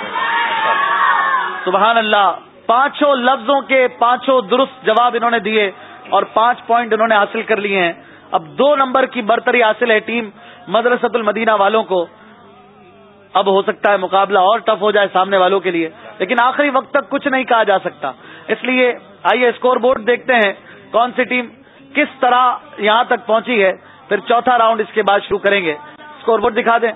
سبحان اللہ، پانچوں لفظوں کے پانچوں درست جواب انہوں نے دیے اور پانچ پوائنٹ انہوں نے حاصل کر لیے ہیں۔ اب دو نمبر کی برتری حاصل ہے ٹیم مدرسۃ المدینہ والوں کو۔ اب ہو سکتا ہے مقابلہ اور ٹف ہو جائے سامنے والوں کے لیے، لیکن آخری وقت تک کچھ نہیں کہا جا سکتا۔ اس لیے آئیے اسکور بورڈ دیکھتے ہیں کون سی ٹیم کس طرح یہاں تک پہنچی ہے۔ پھر چوتھا راؤنڈ اس کے بعد شروع کریں گے۔ اسکور بورڈ دکھا دیں۔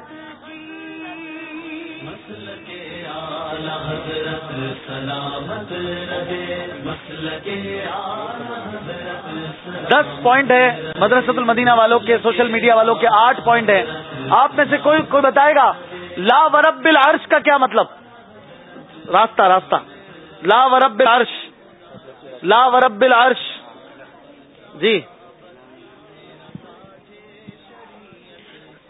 دس پوائنٹ ہے مدرسۃ المدینہ والوں کے، سوشل میڈیا والوں کے، آٹھ پوائنٹ ہیں۔ آپ میں سے کوئی کوئی بتائے گا؟ لا ورب العرش کا کیا مطلب؟ راستہ راستہ۔ لا ورب العرش۔ لا ورب العرش۔ جی۔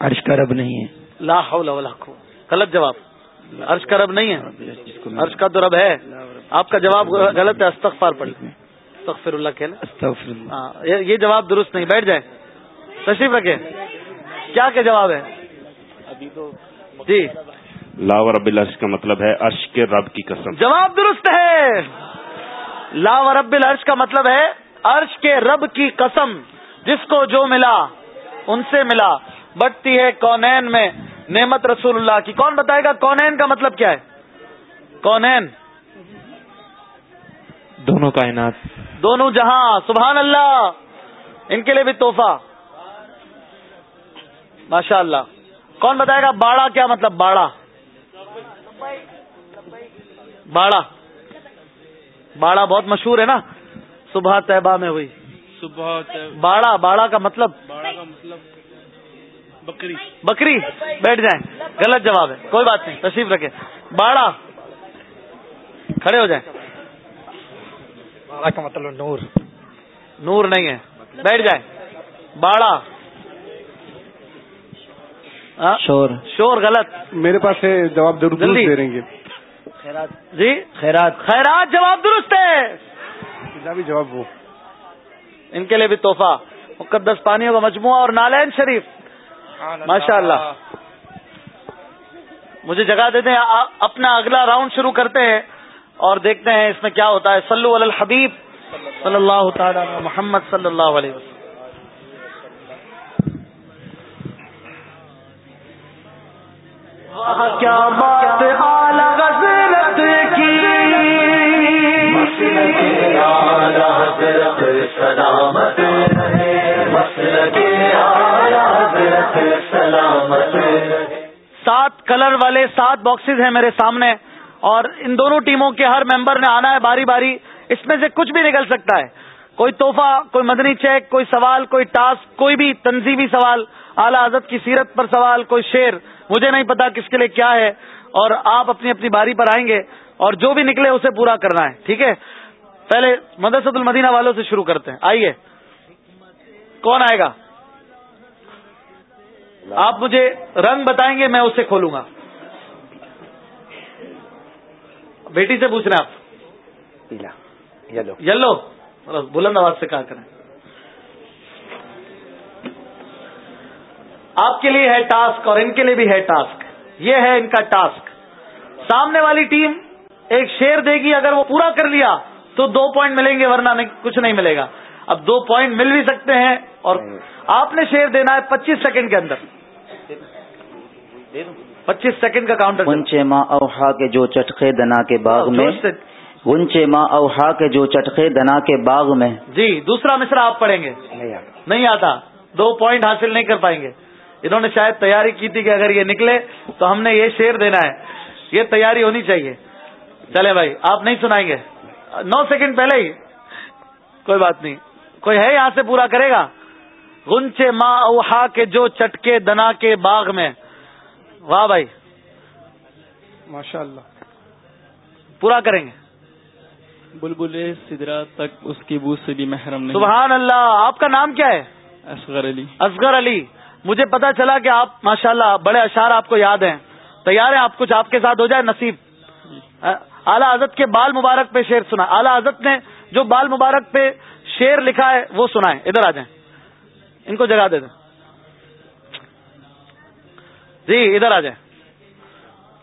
عرش کا رب نہیں ہے۔ لا حول ولا قوت غلط جواب۔ عرش کا رب نہیں ہے۔ عرش کا تو رب ہے۔ آپ کا جواب غلط ہے استغفار پڑھ۔ استغفر اللہ کہہ لیں استغفر اللہ۔ ہاں یہ یہ جواب درست نہیں بیٹھ جائیں۔ تشریف رکھیں۔ کیا کیا جواب ہے؟ جی۔ لاور رب العرش کا مطلب ہے عرش کے رب کی قسم۔ جواب درست ہے۔ لا و رب العرش کا مطلب ہے عرش کے رب کی قسم۔ جس کو جو ملا ان سے ملا۔ بٹتی ہے کونین میں نعمت رسول اللہ کی۔ کون بتائے گا کونین کا مطلب کیا ہے؟ کونین۔ دونوں کائنات۔ دونوں جہاں۔ سبحان اللہ۔ ان کے لیے بھی تحفہ۔ ماشاء اللہ کون بتائے گا باڑا کیا مطلب باڑا؟ باڑا۔ باڑا بہت مشہور ہے نا۔ صبح طیبہ میں ہوئی۔ صبح باڑا باڑا کا مطلب؟ باڑا کا مطلب۔ بکری۔ بکری؟ بیٹھ جائیں۔ غلط جواب ہے۔ کوئی بات نہیں۔ تشریف رکھے باڑا۔ کھڑے ہو جائیں۔ باڑا کا مطلب نور۔ نور نہیں ہے۔ بیٹھ جائیں۔ باڑا۔ ہاں؟ شور۔ شور غلط۔ میرے پاس ہے جواب جلدی۔ دے رہیں گے جی؟ خیرات۔ خیرات جواب درست ہے۔ جواب وہ ان کے لیے بھی تحفہ۔ مقدس پانیوں کا مجموعہ اور نالین شریف۔ ماشاء اللہ. مجھے جگہ دیتے ہیں اپنا اگلا راؤنڈ شروع کرتے ہیں اور دیکھتے ہیں اس میں کیا ہوتا ہے۔ صلو علی الحبیب صلی اللہ تعالی محمد صلی اللہ علیہ وسلم۔ واہ کیا بات اعلی حضرت کی۔ سات کلر والے سات باکسز ہیں میرے سامنے اور ان دونوں ٹیموں کے ہر ممبر نے آنا ہے باری باری۔ اس میں سے کچھ بھی نکل سکتا ہے۔ کوئی تحفہ، کوئی مدنی چیک کوئی سوال، کوئی ٹاسک کوئی بھی تنظیمی سوال، اعلی حضرت کی سیرت پر سوال، کوئی شعر، مجھے نہیں پتا کس کے لیے کیا ہے۔ اور آپ اپنی اپنی باری پر آئیں گے اور جو بھی نکلے اسے پورا کرنا ہے، ٹھیک ہے؟ پہلے مدرسۃ المدینہ والوں سے شروع کرتے ہیں۔ آئیے۔ کون آئے گا؟ آپ مجھے رنگ بتائیں گے میں اسے کھولوں گا۔ بیٹی سے پوچھ رہے ہیں آپ۔ پیلا یلو۔ یلو بلند آواز سے کہا کریں۔ آپ کے لیے ہے ٹاسک اور ان کے لیے بھی ہے ٹاسک۔ یہ ہے ان کا ٹاسک۔ سامنے والی ٹیم ایک شیر دے گی اگر وہ پورا کر لیا تو دو پوائنٹ ملیں گے ورنہ کچھ نہیں ملے گا۔ اب دو پوائنٹ مل بھی سکتے ہیں اور آپ نے شیر دینا ہے پچیس سیکنڈ کے اندر. پچیس سیکنڈ کا کاؤنٹر گنچے ماں اوہا کے جو چٹخے دنا کے باغ میں. گنچے ماں اوہا کے جو چٹخے دنا کے باغ میں. جی دوسرا مصرا آپ پڑھیں گے. نہیں آتا. دو پوائنٹ حاصل نہیں کر پائیں گے. انہوں نے شاید تیاری کی تھی کہ اگر یہ نکلے تو ہم نے یہ شیر دینا ہے. یہ تیاری ہونی چاہیے. چلے بھائی آپ نہیں سنائیں گے. نو سیکنڈ پہلے ہی. کوئی بات نہیں. کوئی ہے یہاں سے پورا کرے گا؟ گنچے ماں اوہا کے جو چٹکے دنا کے باغ میں۔ واہ بھائی۔ ماشاء اللہ پورا کریں گے۔ بلبل سدرا تک اس کی بو سے بھی محرم نہیں۔ سبحان اللہ۔ آپ کا نام کیا ہے؟ اصغر علی۔ اصغر علی۔ مجھے پتا چلا کہ آپ ماشاء اللہ بڑے اشعار آپ کو یاد ہیں۔ تیار ہیں آپ کچھ آپ کے ساتھ ہو جائے نصیب۔ اعلیٰ حضرت کے بال مبارک پہ شیر سنا۔ اعلیٰ حضرت نے جو بال مبارک پہ شیر لکھا ہے وہ سنا ہے ادھر آ جائیں۔ ان کو جگہ دے دیں جی ادھر آ جائیں۔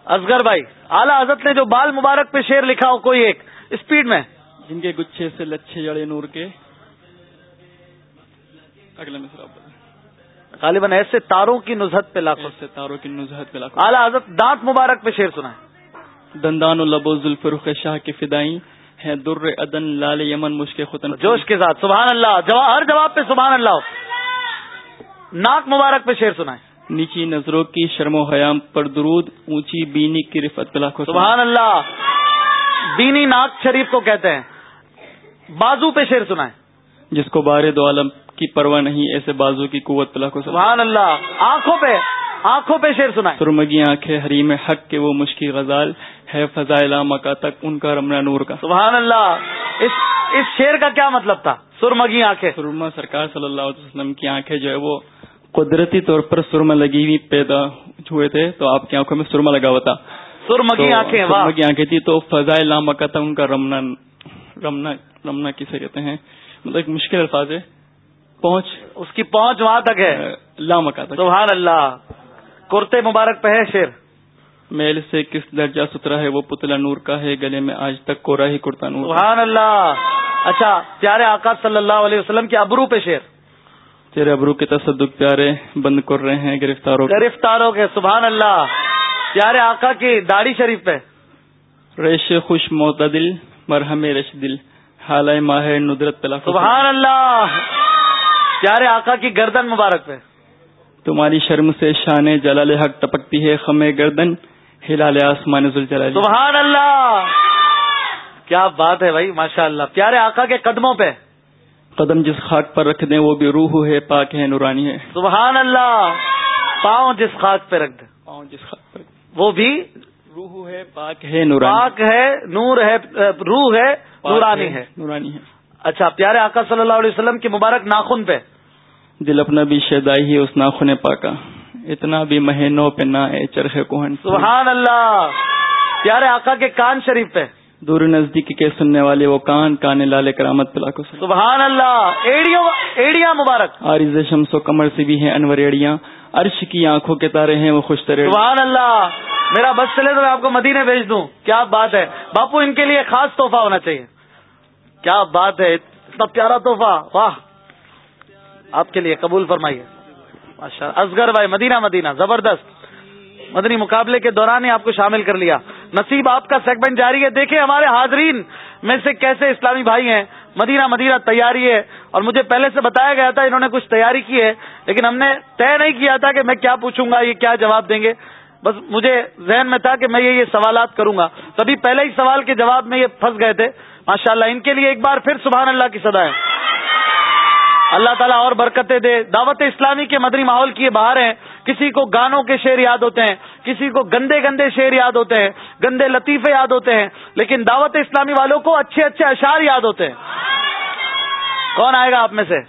اصغر بھائی اعلیٰ حضرت نے جو بال مبارک پہ شیر لکھا ہو کوئی ایک اسپیڈ میں۔ جن کے گچھے سے لچھے جڑے نور کے۔ مصرا غالباً ایسے تاروں کی نظہت پہ لاکھوں۔ ایسے تاروں کی نظہت پہ لاکھوں۔ اعلیٰ حضرت دانت مبارک پہ شیر سنا ہے دندان و لبو ذوالفرخ شاہ کی فدائی۔ ہے در ادن لال یمن مشک خطن جوش کے ساتھ سبحان اللہ۔ جواب ہر جواب پہ سبحان اللہ۔ ناک مبارک پہ شیر سنا ہے نیچی نظروں کی شرم و حیام پر درود اونچی بینی کی رفت پہ لاکھوں سبحان اللہ۔ بینی ناک شریف کو کہتے ہیں۔ بازو پہ شیر سنا ہے جس کو بار دو عالم کی پرواہ نہیں ایسے بازو کی قوت پلا کو سبحان اللہ۔ آنکھوں پہ آنکھوں پہ شیر سنا ہے سرمگی آنکھیں حریم حق کے وہ مشکی غزال۔ ہے فضائل مکا تک ان کا رمنا نور کا۔ سبحان اللہ اس اس شیر کا کیا مطلب تھا؟ سرمگی آنکھیں۔ سرما سرکار صلی اللہ علیہ وسلم کی آنکھیں جو ہے وہ قدرتی طور پر سرما لگی ہوئی پیدا ہوئے تھے تو آپ کی آنکھوں میں سرما لگا ہوا تھا۔ سرمگی آنکھیں سرمگی آنکھیں تھی تو فضائل مکا تک ان کا رمنا رمنا رمنا کسے کہتے ہیں؟ مطلب ایک مشکل الفاظ ہے۔ پہنچ۔ اس کی پہنچ وہاں تک ہے۔ لامکا تک سبحان اللہ۔ کرتے مبارک پہ ہے شیر میل سے کس درجہ سترا ہے وہ پتلا نور کا ہے گلے میں آج تک کورا ہی کرتا نور سبحان اللہ۔ اچھا پیارے آقا صلی اللہ علیہ وسلم کے ابرو پہ شیر تیرے ابرو کے تصدق پیارے بند کر رہے ہیں گرفتاروں گرفتاروں کے سبحان اللہ۔ پیارے آقا کی داڑھی شریف پہ۔ ریش خوش معتدل مرہم رش دل۔ حالۂ ماہ ندرت پلا سبحان اللہ۔ پیارے آقا کی گردن مبارک پہ۔ تمہاری شرم سے شان جلال حق ٹپکتی ہے خم گردن۔ ہلال آسمان ذوالجلال۔ سبحان اللہ کیا بات ہے بھائی ماشاء اللہ پیارے آقا کے قدموں پہ۔ قدم جس خاک پر رکھ دیں وہ بھی روح ہے پاک ہے نورانی ہے۔ سبحان اللہ پاؤں جس خاک پہ رکھ دیں۔ پاؤں جس خاک پر وہ بھی روح ہے پاک ہے نورانی پاک ہے نور ہے روح ہے نورانی ہے۔ نورانی ہے۔ اچھا پیارے آقا صلی اللہ علیہ وسلم کے مبارک ناخن پہ۔ دل اپنا بھی شیدائی ہے اس ناخن پاکا۔ اتنا بھی مہینوں پہ نہ اے چرخے کوہن سبحان اللہ۔ پیارے آقا کے کان شریف پہ۔ دور نزدیکی کے سننے والے وہ کان کانے لالے کرامت پلا کو سبحان اللہ۔ ایڑیوں ایڑیاں مبارک۔ آرز شمس و کمر سے بھی ہیں انور ایڑیاں۔ عرش کی آنکھوں کے تارے ہیں وہ خوش ترے سبحان اللہ۔ میرا بس چلے تو میں آپ کو مدینے بھیج دوں۔ کیا بات ہے؟ باپو ان کے لیے خاص تحفہ ہونا چاہیے۔ کیا بات ہے؟ اتنا پیارا تحفہ۔ واہ۔ آپ کے لیے قبول فرمائیے۔ ماشاء اصغر بھائی، مدینہ مدینہ، زبردست۔ مدنی مقابلے کے دوران ہی آپ کو شامل کر لیا۔ نصیب، آپ کا سیگمنٹ جاری ہے۔ دیکھیں ہمارے حاضرین میں سے کیسے اسلامی بھائی ہیں۔ مدینہ مدینہ، تیاری ہے۔ اور مجھے پہلے سے بتایا گیا تھا، انہوں نے کچھ تیاری کی ہے، لیکن ہم نے طے نہیں کیا تھا کہ میں کیا پوچھوں گا، یہ کیا جواب دیں گے۔ بس مجھے ذہن میں تھا کہ میں یہ یہ سوالات کروں گا۔ تبھی پہلے ہی سوال کے جواب میں یہ پھنس گئے تھے۔ ماشاء اللہ ان کے لیے ایک بار پھر سبحان اللہ کی صدا ہے۔ اللہ تعالیٰ اور برکتیں دے۔ دعوت اسلامی کے مدنی ماحول کی باہر ہیں۔ کسی کو گانوں کے شعر یاد ہوتے ہیں۔ کسی کو گندے گندے شعر یاد ہوتے ہیں۔ گندے لطیفے یاد ہوتے ہیں۔ لیکن دعوت اسلامی والوں کو اچھے اچھے اشعار یاد ہوتے ہیں۔ کون آئے گا آپ میں سے؟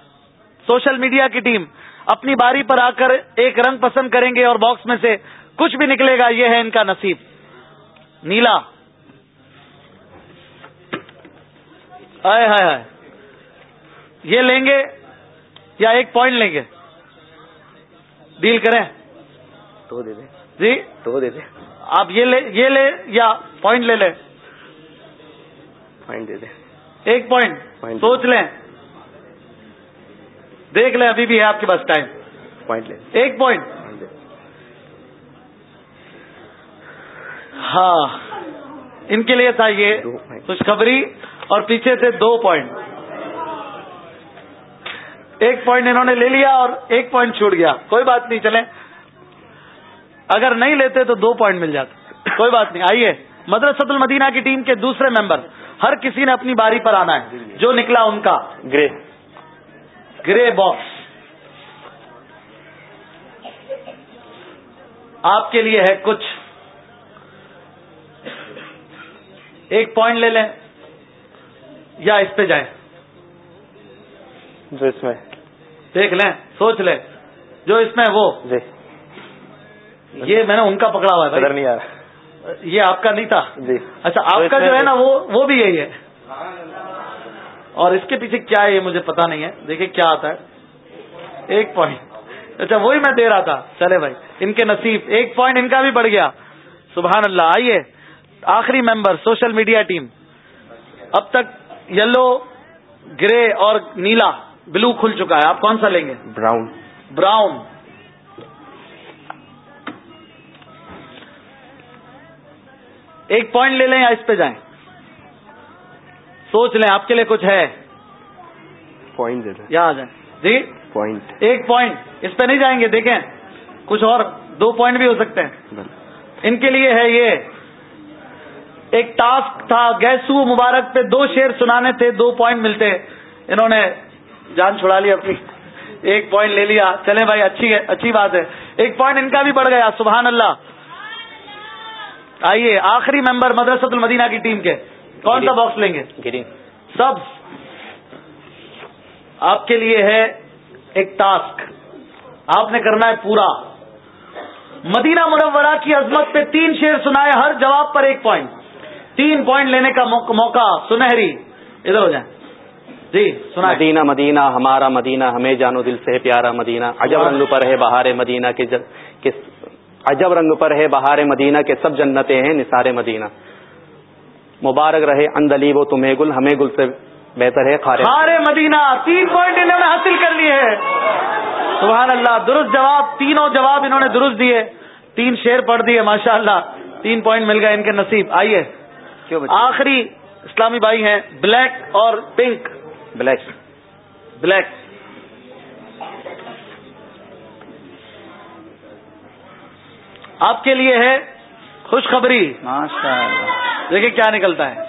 سوشل میڈیا کی ٹیم۔ اپنی باری پر آ کر ایک رنگ پسند کریں گے اور باکس میں سے کچھ بھی نکلے گا۔ یہ ہے ان کا نصیب۔ نیلا۔ ہائے ہائے ہائے۔ یہ لیں گے۔ یا ایک پوائنٹ لیں گے؟ ڈیل کریں؟ تو دے دیں۔ جی؟ تو دے دیں۔ آپ یہ لے یہ لے یا پوائنٹ لے لیں؟ پوائنٹ دے دیں۔ ایک پوائنٹ سوچ لیں۔ دیکھ لیں ابھی بھی ہے آپ کے پاس ٹائم پوائنٹ لے۔ ایک پوائنٹ ہاں۔ ان کے لیے تھا یہ خوشخبری اور پیچھے سے دو پوائنٹ ایک پوائنٹ انہوں نے لے لیا اور ایک پوائنٹ چھوٹ گیا۔ کوئی بات نہیں چلیں۔ اگر نہیں لیتے تو دو پوائنٹ مل جاتے۔ کوئی بات نہیں آئیے۔ مدرسۃ المدینہ کی ٹیم کے دوسرے ممبر ہر کسی نے اپنی باری پر آنا ہے۔ جو نکلا ان کا۔ گرے۔ Grey box. آپ کے لیے ہے کچھ۔ ایک پوائنٹ لے لیں۔ یا اس پہ جائیں۔ جو اس میں۔ دیکھ لیں سوچ لیں۔ جو اس میں وہ۔ جی۔ یہ میں نے ان کا پکڑا ہوا رہا۔ یہ آپ کا نہیں تھا۔ جی۔ اچھا آپ کا جو ہے نا وہ بھی یہی ہے۔ اور اس کے پیچھے کیا ہے یہ مجھے پتا نہیں ہے۔ دیکھیں کیا آتا ہے۔ ایک پوائنٹ اچھا وہی میں دے رہا تھا۔ چلے بھائی ان کے نصیب۔ ایک پوائنٹ ان کا بھی بڑھ گیا۔ سبحان اللہ آئیے۔ آخری ممبر سوشل میڈیا ٹیم اب تک یلو گرے اور نیلا۔ بلو کھل چکا ہے آپ کون سا لیں گے؟ براؤن۔ براؤن۔ ایک پوائنٹ لے لیں یا اس پہ جائیں؟ سوچ لیں آپ کے لیے کچھ ہے۔ پوائنٹ دے دیں۔ یا آ جائیں۔ جی؟ پوائنٹ۔ ایک پوائنٹ۔ اس پہ نہیں جائیں گے دیکھیں۔ کچھ اور دو پوائنٹ بھی ہو سکتے ہیں۔ ان کے لیے ہے یہ۔ ایک ٹاسک تھا گیسو مبارک پہ دو شیر سنانے تھے دو پوائنٹ ملتے۔ انہوں نے جان چھڑا لی اپنی۔ ایک پوائنٹ لے لیا۔ چلے بھائی اچھی اچھی بات ہے۔ ایک پوائنٹ ان کا بھی بڑھ گیا۔ سبحان اللہ۔ آئیے آخری ممبر مدرسۃ المدینہ کی ٹیم کے۔ کون سا باکس لیں گے؟ سب۔ آپ کے لیے ہے ایک ٹاسک آپ نے کرنا ہے پورا۔ مدینہ منورہ کی عظمت پہ تین شیر سنائے ہر جواب پر ایک پوائنٹ تین پوائنٹ لینے کا موقع۔ سنہری ادھر ہو جائیں۔ جی سنا مدینہ مدینہ ہمارا مدینہ ہمیں جانو دل سے پیارا مدینہ۔ عجب رنگ پر ہے بہار مدینہ کے عجب رنگ پر ہے بہار مدینہ کے سب جنتیں ہیں نثار مدینہ۔ مبارک رہے اندلی وہ تمہیں گل ہمیں گل سے بہتر ہے خارے خارے مدینہ تین پوائنٹ انہوں نے حاصل کر لیے ہیں سبحان اللہ درست جواب تینوں جواب انہوں نے درست دیے۔ تین شیر پڑھ دیے ماشاء اللہ تین پوائنٹ مل گئے ان کے نصیب۔ آئیے۔ آخری اسلامی بھائی ہیں بلیک اور پنک۔ بلیک بلیک آپ کے لیے ہے خوشخبری. دیکھیں کیا نکلتا ہے.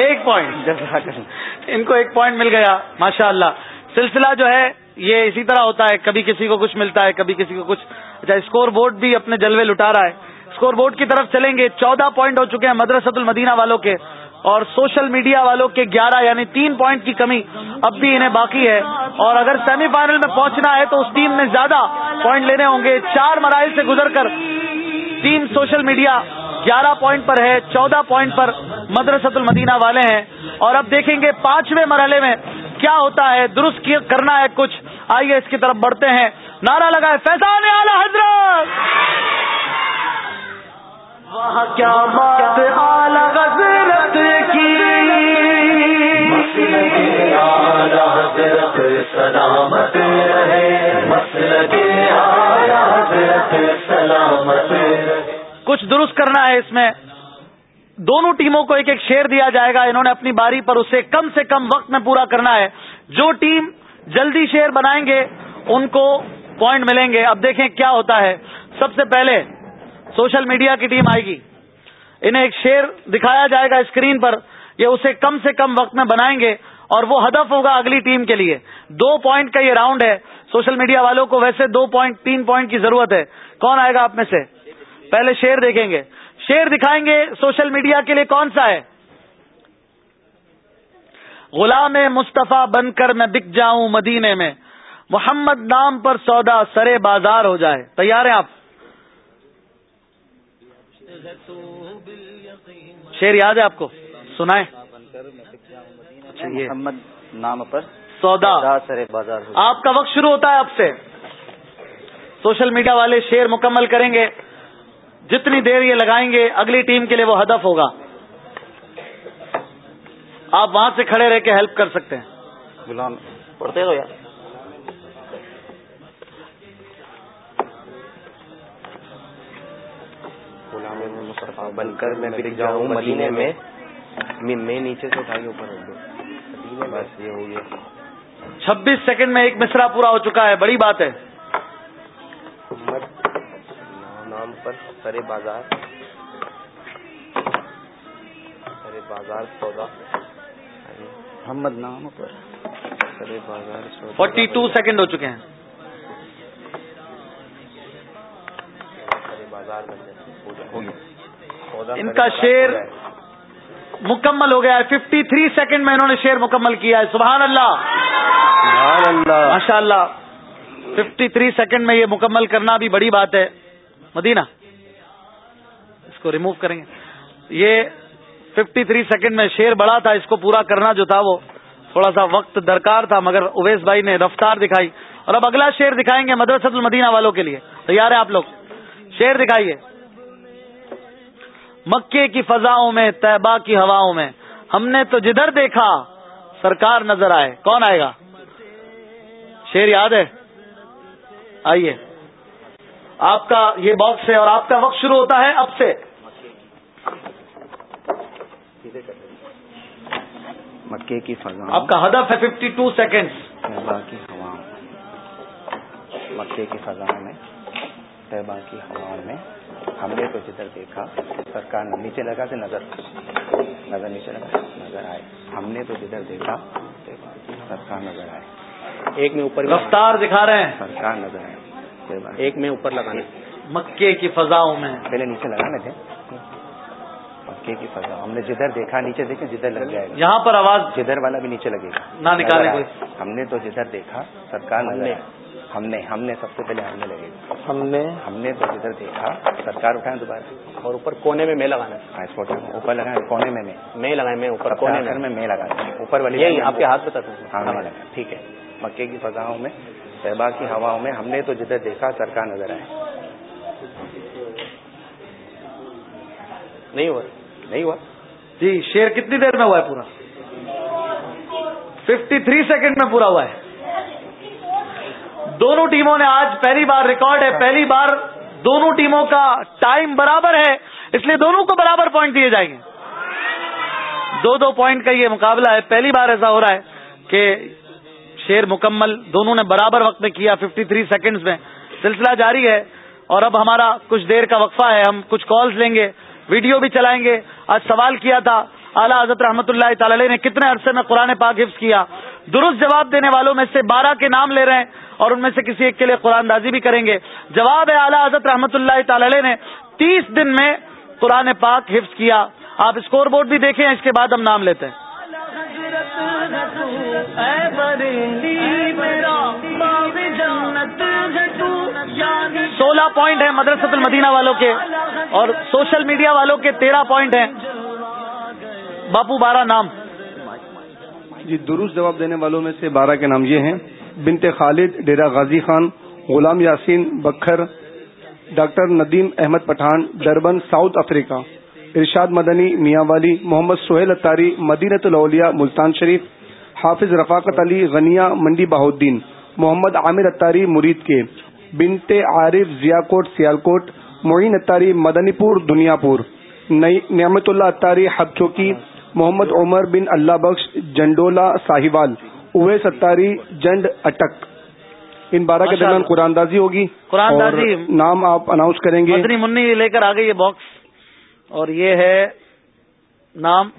ایک پوائنٹ ان کو ایک پوائنٹ مل گیا. ماشاء اللہ سلسلہ جو ہے یہ اسی طرح ہوتا ہے. کبھی کسی کو کچھ ملتا ہے کبھی کسی کو کچھ. اچھا اسکور بورڈ بھی اپنے جلوے لٹا رہا ہے. اسکور بورڈ کی طرف چلیں گے. چودہ پوائنٹ ہو چکے ہیں مدرسۃ المدینہ والوں کے. اور سوشل میڈیا والوں کے گیارہ یعنی تین پوائنٹ کی کمی اب بھی انہیں باقی ہے۔ اور اگر سیمی فائنل میں پہنچنا ہے تو اس ٹیم میں زیادہ پوائنٹ لینے ہوں گے۔ چار مراحل سے گزر کر ٹیم سوشل میڈیا گیارہ پوائنٹ پر ہے، چودہ پوائنٹ پر مدرسۃ المدینہ والے ہیں۔ اور اب دیکھیں گے پانچویں مرحلے میں کیا ہوتا ہے، درست کرنا ہے کچھ۔ آئیے اس کی طرف بڑھتے ہیں۔ نعرہ لگا ہے، فیضان اعلی حضرت! کیا بات کی سلامت کچھ درست کرنا ہے اس میں۔ دونوں ٹیموں کو ایک ایک شیر دیا جائے گا۔ انہوں نے اپنی باری پر اسے کم سے کم وقت میں پورا کرنا ہے۔ جو ٹیم جلدی شیر بنائیں گے ان کو پوائنٹ ملیں گے۔ اب دیکھیں کیا ہوتا ہے۔ سب سے پہلے سوشل میڈیا کی ٹیم آئے گی۔ انہیں ایک شیر دکھایا جائے گا اسکرین پر، یہ اسے کم سے کم وقت میں بنائیں گے اور وہ ہدف ہوگا اگلی ٹیم کے لیے۔ دو پوائنٹ کا یہ راؤنڈ ہے۔ سوشل میڈیا والوں کو ویسے دو پوائنٹ تین پوائنٹ کی ضرورت ہے۔ کون آئے گا آپ میں سے؟ پہلے شیر دیکھیں گے۔ شیر دکھائیں گے سوشل میڈیا کے لیے کون سا ہے؟ غلام مصطفیٰ بن کر میں بک جاؤں مدینے میں۔ محمد نام پر سودا سرے بازار ہو جائے۔ تیار ہیں آپ؟ شیر یاد ہے آپ کو؟ سنائے اچھا، محمد نام پر سودا۔ سر بازار آپ کا وقت شروع ہوتا ہے اب سے۔ سوشل میڈیا والے شیر مکمل کریں گے۔ جتنی دیر یہ لگائیں گے اگلی ٹیم کے لیے وہ ہدف ہوگا۔ آپ وہاں سے کھڑے رہ کے ہیلپ کر سکتے ہیں۔ غلام پڑھتے ہو یار۔ غلام بن کر میں بک جاؤں مدینے میں۔ میں نیچے سے اٹھا کے اوپر بس یہ ہو گیا۔ چھبیس سیکنڈ میں ایک مصرا پورا ہو چکا ہے بڑی بات ہے۔ نام پر سر بازار۔ سر بازار سودا۔ محمد نام پر۔ سر بازار سودا۔ فورٹی ٹو سیکنڈ ہو چکے ہیں سر بازار ان کا شیر مکمل ہو گیا ہے۔ ففٹی تھری سیکنڈ میں انہوں نے شیر مکمل کیا ہے۔ سبحان اللہ۔ ماشاء اللہ۔ ففٹی تھری سیکنڈ میں یہ مکمل کرنا بھی بڑی بات ہے۔ مدینہ۔ اس کو ریموو کریں گے۔ یہ ففٹی تھری سیکنڈ میں شیر بڑا تھا۔ اس کو پورا کرنا جو تھا وہ تھوڑا سا وقت درکار تھا مگر اویس بھائی نے رفتار دکھائی۔ اور اب اگلا شیر دکھائیں گے مدرسۃ المدینہ والوں کے لیے۔ تیار ہے آپ لوگ؟ شیر دکھائیے۔ مکے کی فضاؤں میں طیبہ کی ہواؤں میں۔ ہم نے تو جدھر دیکھا سرکار نظر آئے۔ کون آئے گا؟ شیر یاد ہے؟ آئیے۔ آپ کا یہ باکس ہے اور آپ کا وقت شروع ہوتا ہے اب سے۔ مکے کی فضا آپ کا ہدف ہے ففٹی ٹو سیکنڈ مکے کی فضاؤں میں۔ طیبہ کی ہواؤں میں ہم نے تو جدھر دیکھا سرکار نیچے لگا سے نظر نظر نیچے لگا نظر آئے۔ ہم نے تو جدھر دیکھا سرکار نظر آئے۔ ایک میں اوپر رفتار دکھا رہے ہیں۔ سرکار نظر آئے۔ ایک میں اوپر لگانا مکے کی فضاؤں میں۔ پہلے نیچے لگانا تھے مکے کی فضا ہم نے جدھر دیکھا نیچے دیکھیں جدھر لگ جائے گا۔ یہاں پر آواز۔ جدھر والا بھی نیچے لگے گا۔ نہ نکالے۔ ہم نے تو جدھر دیکھا سرکار نظر آئے۔ ہم نے ہم نے سب سے پہلے ہم نے لگے ہم نے ہم نے تو جدھر دیکھا۔ سرکار اٹھائیں دوبارہ۔ اور اوپر کونے میں میں لگانا ہے۔ اوپر لگائیں کونے میں میں لگائے میں اوپر کونے میں۔ میں ہوں اوپر والی یہی آپ کے ہاتھ بتا دوں ہاں ٹھیک ہے۔ مکے کی فضاؤں میں طیبہ کی ہواؤں میں ہم نے تو جدھر دیکھا سرکار نظر آئے۔ نہیں ہوا۔ نہیں ہوا۔ جی شیر کتنی دیر میں ہوا ہے پورا؟ ففٹی تھری سیکنڈ میں پورا ہوا ہے۔ دونوں ٹیموں نے آج پہلی بار ریکارڈ ہے، پہلی بار دونوں ٹیموں کا ٹائم برابر ہے، اس لیے دونوں کو برابر پوائنٹ دیے جائیں گے۔ دو دو پوائنٹ کا یہ مقابلہ ہے، پہلی بار ایسا ہو رہا ہے کہ شیر مکمل دونوں نے برابر وقت میں کیا ففٹی تھری سیکنڈز میں۔ سلسلہ جاری ہے اور اب ہمارا کچھ دیر کا وقفہ ہے، ہم کچھ کالز لیں گے ویڈیو بھی چلائیں گے۔ آج سوال کیا تھا، اعلیٰ حضرت رحمۃ اللہ تعالی نے کتنے عرصے میں قرآن پاک حفظ کیا؟ درست جواب دینے والوں میں سے بارہ کے نام لے رہے ہیں اور ان میں سے کسی ایک کے لیے قرآن دازی بھی کریں گے۔ جواب ہے اعلیٰ حضرت رحمۃ اللہ تعالی نے تیس دن میں قرآن پاک حفظ کیا۔ آپ اسکور بورڈ بھی دیکھیں، اس کے بعد ہم نام لیتے ہیں۔ سولہ پوائنٹ ہیں مدرسۃ المدینہ والوں کے اور سوشل میڈیا والوں کے تیرہ پوائنٹ ہیں۔ باپو بارہ نام۔ جی درست جواب دینے والوں میں سے بارہ کے نام یہ ہیں۔ بنت خالد ڈیرا غازی Khan, Ghulam Yasin Bhakkar, doctor Nadeem Ahmed Pathan, Durban, South Africa, Irshad Madani, Mianwali, محمد سہیل اتاری مدینت الاولیاء، ملتان شریف، حافظ رفاقت علی، غنیہ، منڈی بہودین، محمد عامر اتاری مرید کے، بنت عارف ضیا کوٹ سیالکوٹ، معین اتاری مدنی پور، دنیا پور، نعمت اللہ اتاری حب چوکی محمد عمر بن اللہ بخش جنڈولا ساہیوال اویس اتاری جنڈ اٹک۔ ان بارہ کے درمیان قرآن دازی ہوگی قرآن دازی۔ نام آپ اناؤنس کریں گے۔ مدنی منی لے کر آ گئی یہ باکس اور یہ ہے نام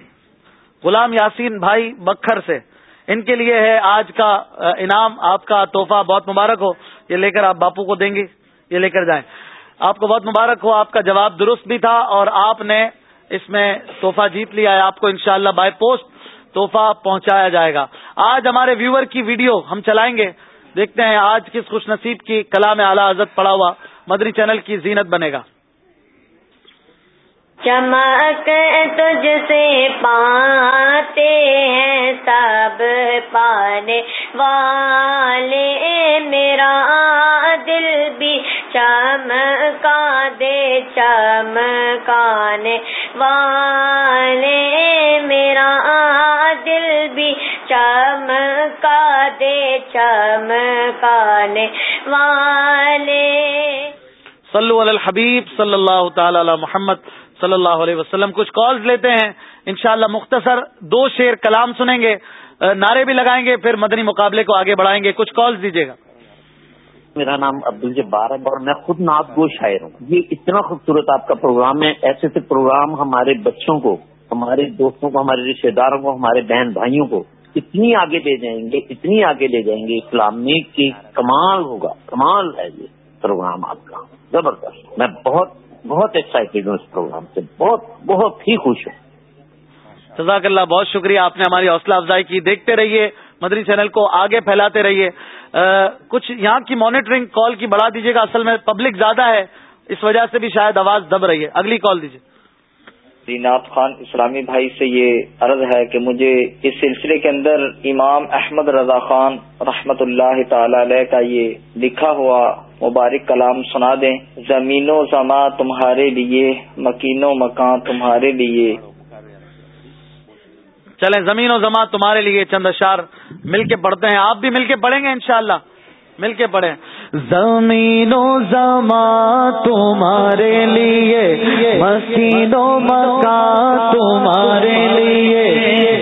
غلام یاسین بھائی بکھر سے۔ ان کے لیے ہے آج کا انعام۔ آپ کا تحفہ بہت مبارک ہو۔ یہ لے کر آپ باپو کو دیں گے۔ یہ لے کر جائیں۔ آپ کو بہت مبارک ہو۔ آپ کا جواب درست بھی تھا اور آپ نے اس میں تحفہ جیت لیا ہے آپ کو انشاءاللہ بائی پوسٹ تحفہ پہنچایا جائے گا۔ آج ہمارے ویور کی ویڈیو ہم چلائیں گے۔ دیکھتے ہیں آج کس خوش نصیب کی کلام اعلی حضرت پڑا ہوا مدری چینل کی زینت بنے گا۔ چمک تجھ سے پاتے ہیں سب پانے والے میرا دل بھی چمکا دے چمکانے والے میرا دل بھی چمکا دے چمکانے والے صلو علی الحبیب صلی اللہ تعالی علی محمد صلی اللہ علیہ وسلم۔ کچھ کالز لیتے ہیں۔ انشاءاللہ مختصر دو شیر کلام سنیں گے۔ نعرے بھی لگائیں گے، پھر مدنی مقابلے کو آگے بڑھائیں گے۔ کچھ کالز دیجیے گا۔ میرا نام عبد الجبار ہے اور میں خود نعت گو شاعر ہوں۔ یہ اتنا خوبصورت آپ کا پروگرام ہے، ایسے ایسے پروگرام ہمارے بچوں کو، ہمارے دوستوں کو، ہمارے رشتے داروں کو، ہمارے بہن بھائیوں کو اتنی آگے لے جائیں گے، اتنی آگے لے جائیں گے، اسلام میں کہ کمال ہوگا، کمال ہے یہ پروگرام آپ کا۔ زبردست۔ میں بہت بہت ایکسائٹیڈ ہوں اس پروگرام سے۔ بہت بہت ہی خوش ہوں۔ جزاک اللہ، بہت شکریہ، آپ نے ہماری حوصلہ افزائی کی۔ دیکھتے رہیے، مدری چینل کو آگے پھیلاتے رہیے۔ کچھ یہاں کی مانیٹرنگ کال کی بڑھا دیجیے گا، اصل میں پبلک زیادہ ہے، اس وجہ سے بھی شاید آواز دب رہی ہے۔ اگلی کال دیجیے رینات خان، اسلامی بھائی سے یہ عرض ہے کہ مجھے اس سلسلے کے اندر امام احمد رضا خان رحمت اللہ تعالی علیہ کا یہ لکھا ہوا مبارک کلام سنا دیں۔ زمین و زماں تمہارے لیے مکین و مکان تمہارے لیے۔ چلیں، زمین و زماں تمہارے لیے چند اشار مل کے پڑھتے ہیں۔ آپ بھی مل کے پڑھیں گے انشاءاللہ۔ مل کے پڑھیں زمین و زماں تمہارے لیے مسین و مکان تمہارے لیے۔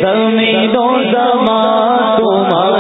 زمین و زماں تمہارے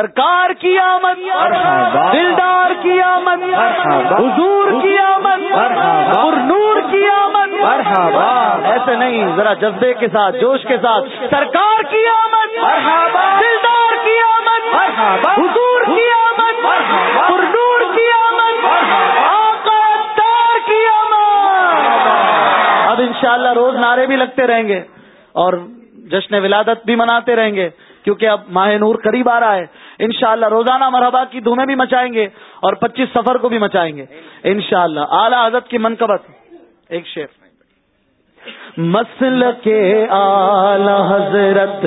سرکار کی آمد دلدار کی آمد حضور کی آمد اور نور کی آمد۔ ایسے نہیں ذرا جذبے کے ساتھ جوش کے ساتھ سرکار کی آمد دلدار کی آمد حضور کی آمد اور نور کی آمد کی آمد۔ اب انشاءاللہ روز نعرے بھی لگتے رہیں گے اور جشن ولادت بھی مناتے رہیں گے کیونکہ اب ماہ نور قریب آ رہا ہے۔ انشاءاللہ روزانہ مرحبا کی دھومیں بھی مچائیں گے اور پچیس سفر کو بھی مچائیں گے۔ انشاءاللہ۔ شاء اعلی حضرت کی منقبت۔ ایک شیف مسل کے آلہ حضرت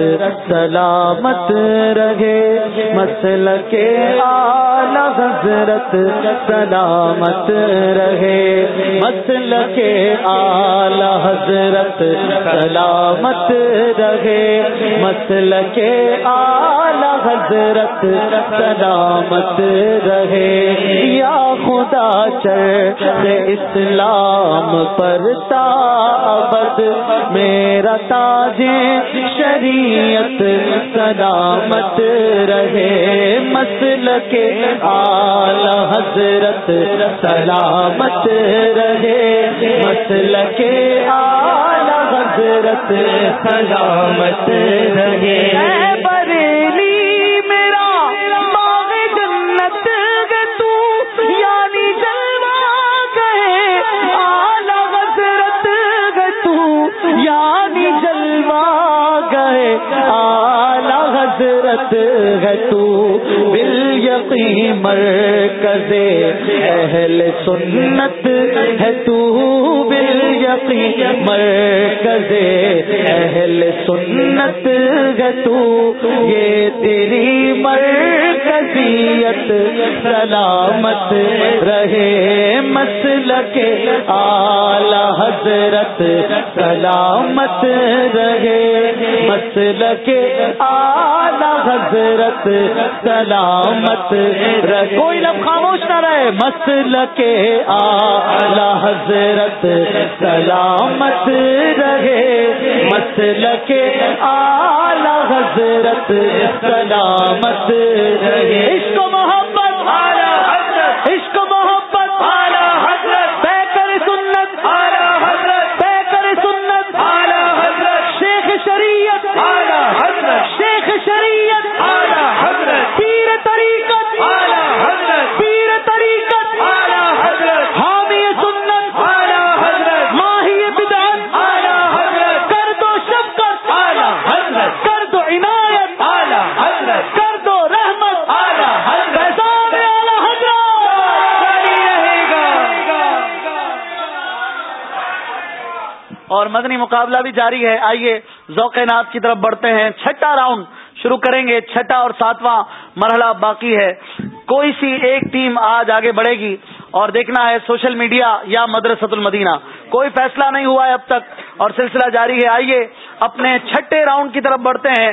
سلامت رہے۔ مسل کے آلہ حضرت سلامت رہے۔ مسل کے آلہ حضرت سلامت رہے۔ مسل کے آلہ حضرت سلامت رہے۔ یا خدا چل اسلام پر تا میرا تاج شریعت سلامت رہے۔ مسل کے آل حضرت سلامت رہے۔ مسل کے آل حضرت سلامت رہے۔ حضرت ہے تو بال یقین مرکز اہل سنت ہے تو بال یقین مرکز اہل سنت ہے تو یہ تیری مرکزیت سلامت رہے مسلک آلہ حضرت سلامت رہے مسلک آلہ حضرت سلامت کوئی لب خاموش نہ رہے، مسلک آلہ حضرت سلامت رہے۔ مسل کے آلہ حضرت سلامت رہے۔ اس کو محبت طریقت پیر طریقت حامی سنت ماہی بدعت کر دو شفقت کر دو عنایت کر دو رحمت فیضان اعلی حضرت۔ اور مدنی مقابلہ بھی جاری ہے۔ آئیے ذوق نات کی طرف بڑھتے ہیں۔ چھٹا راؤنڈ۔ شروع کریں گے چھٹا اور ساتواں مرحلہ باقی ہے۔ کوئی سی ایک ٹیم آج آگے بڑھے گی اور دیکھنا ہے سوشل میڈیا یا مدرسۃ المدینہ۔ کوئی فیصلہ نہیں ہوا ہے اب تک اور سلسلہ جاری ہے۔ آئیے اپنے چھٹے راؤنڈ کی طرف بڑھتے ہیں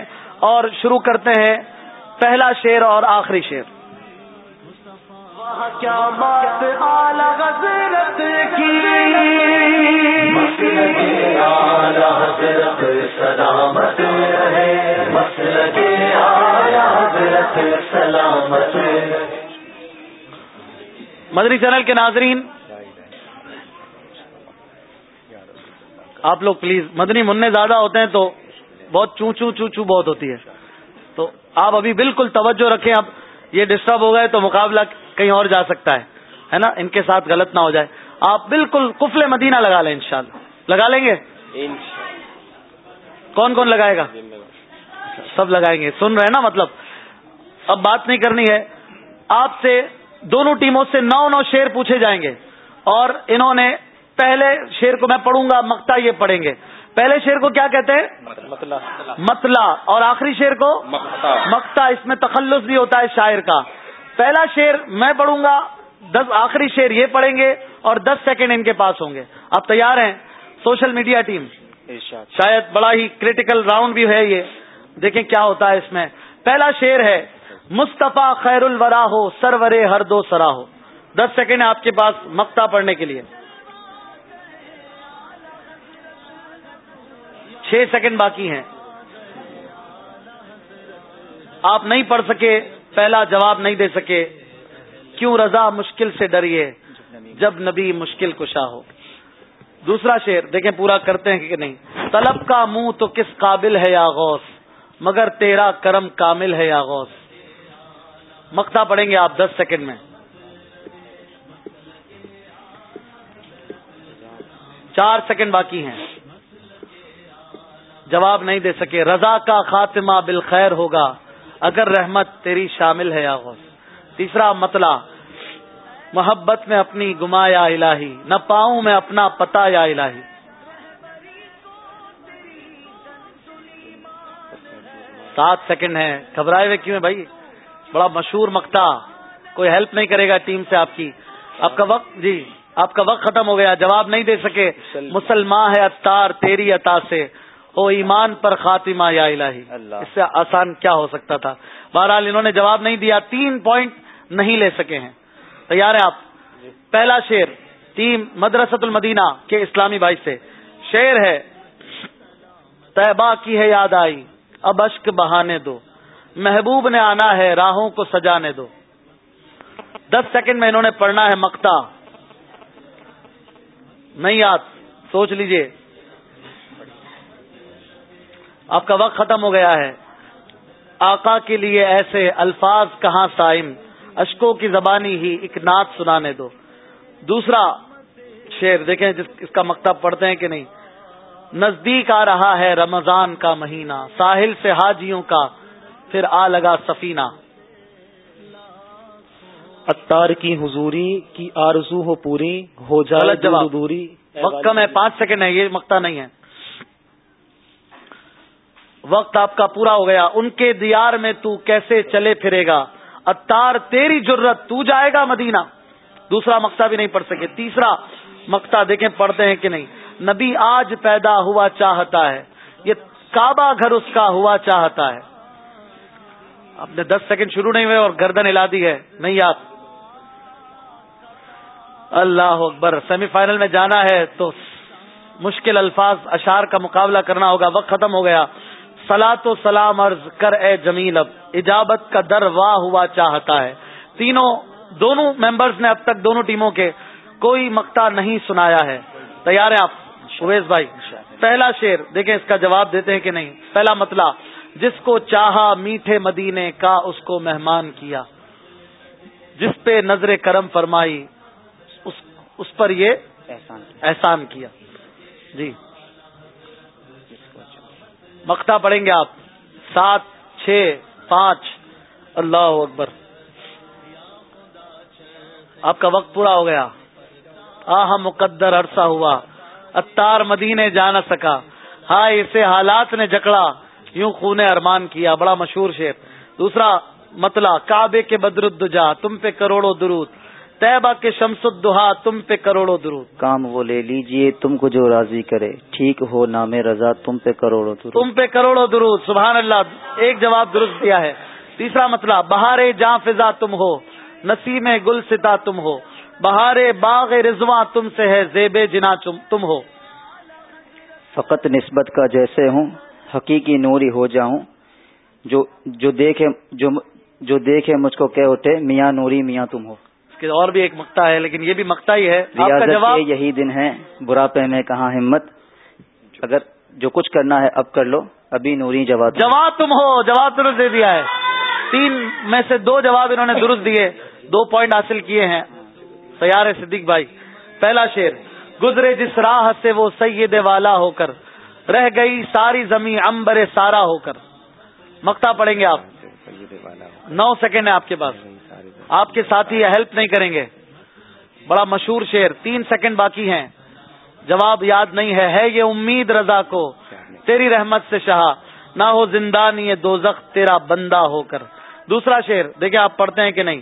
اور شروع کرتے ہیں۔ پہلا شیر اور آخری شیر کیا بات حضرت سلامت رہے۔ مسل کے حضرت سلامت۔ مدری چینل کے ناظرین آپ لوگ پلیز مدنی منع زیادہ ہوتے ہیں تو بہت چو چو چو چو بہت ہوتی ہے۔ تو آپ ابھی بالکل توجہ رکھیں اب یہ ڈسٹرب ہو گئے تو مقابلہ کہیں اور جا سکتا ہے ہے نا؟ ان کے ساتھ غلط نہ ہو جائے۔ آپ بالکل کفل مدینہ لگا لیں انشاءاللہ۔ لگا لیں گے؟ کون کون لگائے گا؟ سب لگائیں گے۔ سن رہے ہیں نا مطلب؟ اب بات نہیں کرنی ہے۔ آپ سے دونوں ٹیموں سے نو نو شیر پوچھے جائیں گے۔ اور انہوں نے پہلے شیر کو میں پڑھوں گا مکتا یہ پڑھیں گے۔ پہلے شیر کو کیا کہتے ہیں؟ متلا اور آخری شیر کو؟ مکتا اس میں تخلص بھی ہوتا ہے شاعر کا۔ پہلا شیر میں پڑھوں گا دس آخری شیر یہ پڑھیں گے اور دس سیکنڈ ان کے پاس ہوں گے۔ آپ تیار ہیں؟ Social media team. شاید بڑا ہی کریٹیکل راؤنڈ بھی ہے یہ۔ دیکھیں کیا ہوتا ہے اس میں۔ پہلا شیر ہے، مصطفیٰ خیر الورا ہو سرورے ہر دو سرا ہو۔ دس سیکنڈ آپ کے پاس مکتا پڑھنے کے لیے۔ چھ سیکنڈ باقی ہیں۔ آپ نہیں پڑھ سکے، پہلا جواب نہیں دے سکے۔ کیوں رضا مشکل سے ڈریے، جب نبی مشکل کشا ہو۔ دوسرا شعر، دیکھیں پورا کرتے ہیں کہ نہیں۔ طلب کا منہ تو کس قابل ہے یا غوث؟ مگر تیرا کرم کامل ہے یا غوث؟ مکتا پڑیں گے آپ دس سیکنڈ میں۔ چار سیکنڈ باقی ہیں۔ جواب نہیں دے سکے۔ رضا کا خاتمہ بالخیر ہوگا اگر رحمت تیری شامل ہے یا غوث۔ تیسرا مطلع، محبت میں اپنی گما یا الہی، نہ پاؤں میں اپنا پتا یا الہی۔ سات سیکنڈ ہے گھبرائے ہوئے کیوں ہے بھائی؟ بڑا مشہور مکتا کوئی ہیلپ نہیں کرے گا ٹیم سے آپ کی۔ آپ کا وقت جی آپ کا وقت ختم ہو گیا۔ جواب نہیں دے سکے۔ مسلمان۔ ہے اتار تیری عطا سے۔ او ایمان پر خاتمہ یا الہی۔ اس سے آسان کیا ہو سکتا تھا؟ بہرحال انہوں نے جواب نہیں دیا۔ تین پوائنٹ نہیں لے سکے ہیں۔ تیار ہے آپ؟ پہلا شیر ٹیم مدرسۃ المدینہ کے اسلامی بھائی سے۔ شیر ہے طیبہ کی ہے یاد آئی۔ اب اشک بہانے دو۔ محبوب نے آنا ہے، راہوں کو سجانے دو۔ دس سیکنڈ میں انہوں نے پڑھنا ہے مکتا نہیں یاد، سوچ لیجیے۔ آپ کا وقت ختم ہو گیا ہے۔ آقا کے لیے ایسے الفاظ کہاں سائم؟ اشکوں کی زبانی ہی ایک نعت سنانے دو۔ دوسرا شعر، دیکھیں جس اس کا مکتب پڑھتے ہیں کہ نہیں۔ نزدیک آ رہا ہے رمضان کا مہینہ ساحل سے حاجیوں کا پھر آ لگا سفینہ۔ اتار کی حضوری کی آرزو ہو پوری ہو جائے دوری۔ وقت کم ہے پانچ سیکنڈ ہے یہ مکتا نہیں ہے۔ وقت آپ کا پورا ہو گیا۔ ان کے دیار میں تو کیسے چلے پھرے گا؟ اتار تیری جرت تو جائے گا مدینہ۔ دوسرا مکتا بھی نہیں پڑھ سکے۔ تیسرا مکتا دیکھیں پڑھتے ہیں کہ نہیں؟ نبی آج پیدا ہوا چاہتا ہے یہ کعبہ گھر اس کا ہوا چاہتا ہے آپ نے دس سیکنڈ شروع نہیں ہوئے اور گردن ہلا دی ہے، نہیں یاد۔ اللہ اکبر، سیمی فائنل میں جانا ہے تو مشکل الفاظ اشار کا مقابلہ کرنا ہوگا، وقت ختم ہو گیا۔ سلا تو سلام عرض کر اے جمیل، اب اجابت کا در واہ ہوا چاہتا ہے۔ تینوں، دونوں ممبرز نے اب تک دونوں ٹیموں کے کوئی مکتا نہیں سنایا ہے۔ تیار ہیں آپ؟ شویز بھائی پہلا شیر دیکھیں اس کا جواب دیتے ہیں کہ نہیں؟ پہلا مطلب جس کو چاہا میٹھے مدینے کا اس کو مہمان کیا۔ جس پہ نظر کرم فرمائی اس اس پر یہ احسان کیا۔ جی۔ مکتا پڑھیں گے آپ۔ سات چھ پانچ۔ اللہ اکبر۔ آپ کا وقت پورا ہو گیا۔ آہ مقدر عرصہ ہوا۔ اتار مدینے جا نہ سکا۔ ہائے اسے حالات نے جکڑا۔ یوں خون ارمان کیا بڑا مشہور شیر دوسرا مطلع کعبے کے بدرد جا تم پہ کروڑوں درود۔ طیبہ کے شمس الدہا تم پہ کروڑوں درود۔ کام وہ لے لیجیے تم کو جو راضی کرے۔ ٹھیک ہو نام رضا تم پہ کروڑوں درود۔ تم پہ کروڑوں درود سبحان اللہ۔ ایک جواب درست دیا ہے۔ تیسرا مطلب بہار جاں فضا تم ہو نسیم گل ستا تم ہو۔ بہار باغ رضواں تم سے ہے زیب جنا تم ہو۔ فقط نسبت کا جیسے ہوں حقیقی نوری ہو جاؤں۔ جو جو دیکھے جو جو دیکھے مجھ کو کہ ہوتے میاں نوری میاں تم ہو۔ اس کے اور بھی ایک مکتا ہے لیکن یہ بھی مکتا ہی ہے۔ آپ کا ریاضت جواب؟ یہی دن ہے برا پہ میں کہاں ہمت۔ اگر جو کچھ کرنا ہے اب کر لو ابھی نوری جواب۔ جواب تم ہو جواب درست دے دیا ہے۔ تین میں سے دو جواب انہوں نے درست دیے دو پوائنٹ حاصل کیے ہیں۔ تیار ہے صدیق بھائی، پہلا شیر گزرے جس راہ سے وہ سید والا ہو کر، رہ گئی ساری زمین امبر سارا ہو کر۔ مکتا پڑیں گے آپ۔ نو سیکنڈ ہے آپ کے پاس۔ آپ کے ساتھی ہیلپ نہیں کریں گے۔ بڑا مشہور شیر تین سیکنڈ باقی ہیں۔ جواب یاد نہیں ہے۔ ہے یہ امید رضا کو۔ تیری رحمت سے شاہ نہ ہو زندہ نہیں دو تیرا بندہ ہو کر۔ دوسرا شیر دیکھیں آپ پڑھتے ہیں کہ نہیں۔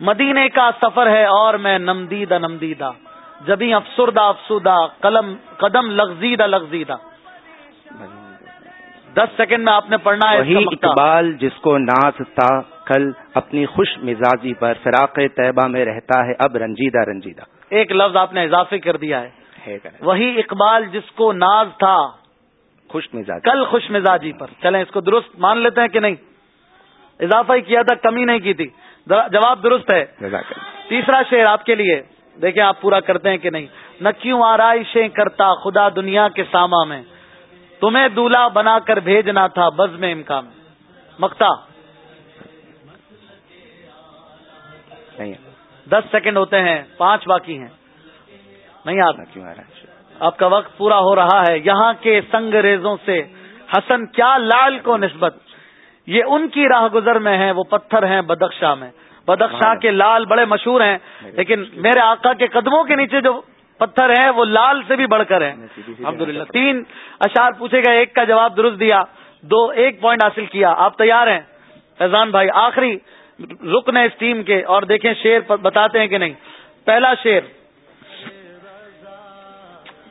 مدینے کا سفر ہے اور میں نمدیدہ نمدیدہ جبھی افسردہ افسودہ قلم قدم لغزیدہ لغزیدہ۔ دس سیکنڈ میں آپ نے پڑھنا ہے وہی اقبال جس کو ناز تھا کل اپنی خوش مزاجی پر فراق طیبہ میں رہتا ہے اب رنجیدہ رنجیدہ۔ ایک لفظ آپ نے اضافے کر دیا ہے۔ وہی اقبال جس کو ناز تھا۔ خوش مزاج کل خوش مزاجی پر۔ چلیں اس کو درست مان لیتے ہیں کہ نہیں؟ اضافہ ہی کیا تھا کمی نہیں کی تھی۔ جواب درست ہے۔ تیسرا شعر آپ کے لیے۔ دیکھیں آپ پورا کرتے ہیں کہ نہیں۔ نہ کیوں آرائشیں کرتا خدا دنیا کے ساما میں۔ تمہیں دولہا بنا کر بھیجنا تھا بز میں امکان مکتا دس سیکنڈ ہوتے ہیں پانچ باقی ہیں۔ نہیں آپ کیوں آ رہا آپ کا وقت پورا ہو رہا ہے۔ یہاں کے سنگ ریزوں سے حسن کیا لال کو نسبت۔ یہ ان کی راہ گزر میں ہے وہ پتھر ہیں بدخشاہ میں۔ بدخشاہ کے لال بڑے مشہور ہیں لیکن میرے آقا کے قدموں کے نیچے جو پتھر ہیں وہ لال سے بھی بڑھ کر ہیں۔ الحمد تین اشار پوچھے گئے ایک کا جواب درست دیا دو ایک پوائنٹ حاصل کیا۔ آپ تیار ہیں؟ فیضان بھائی آخری رکن ہے اس ٹیم کے اور دیکھیں شیر بتاتے ہیں کہ نہیں۔ پہلا شیر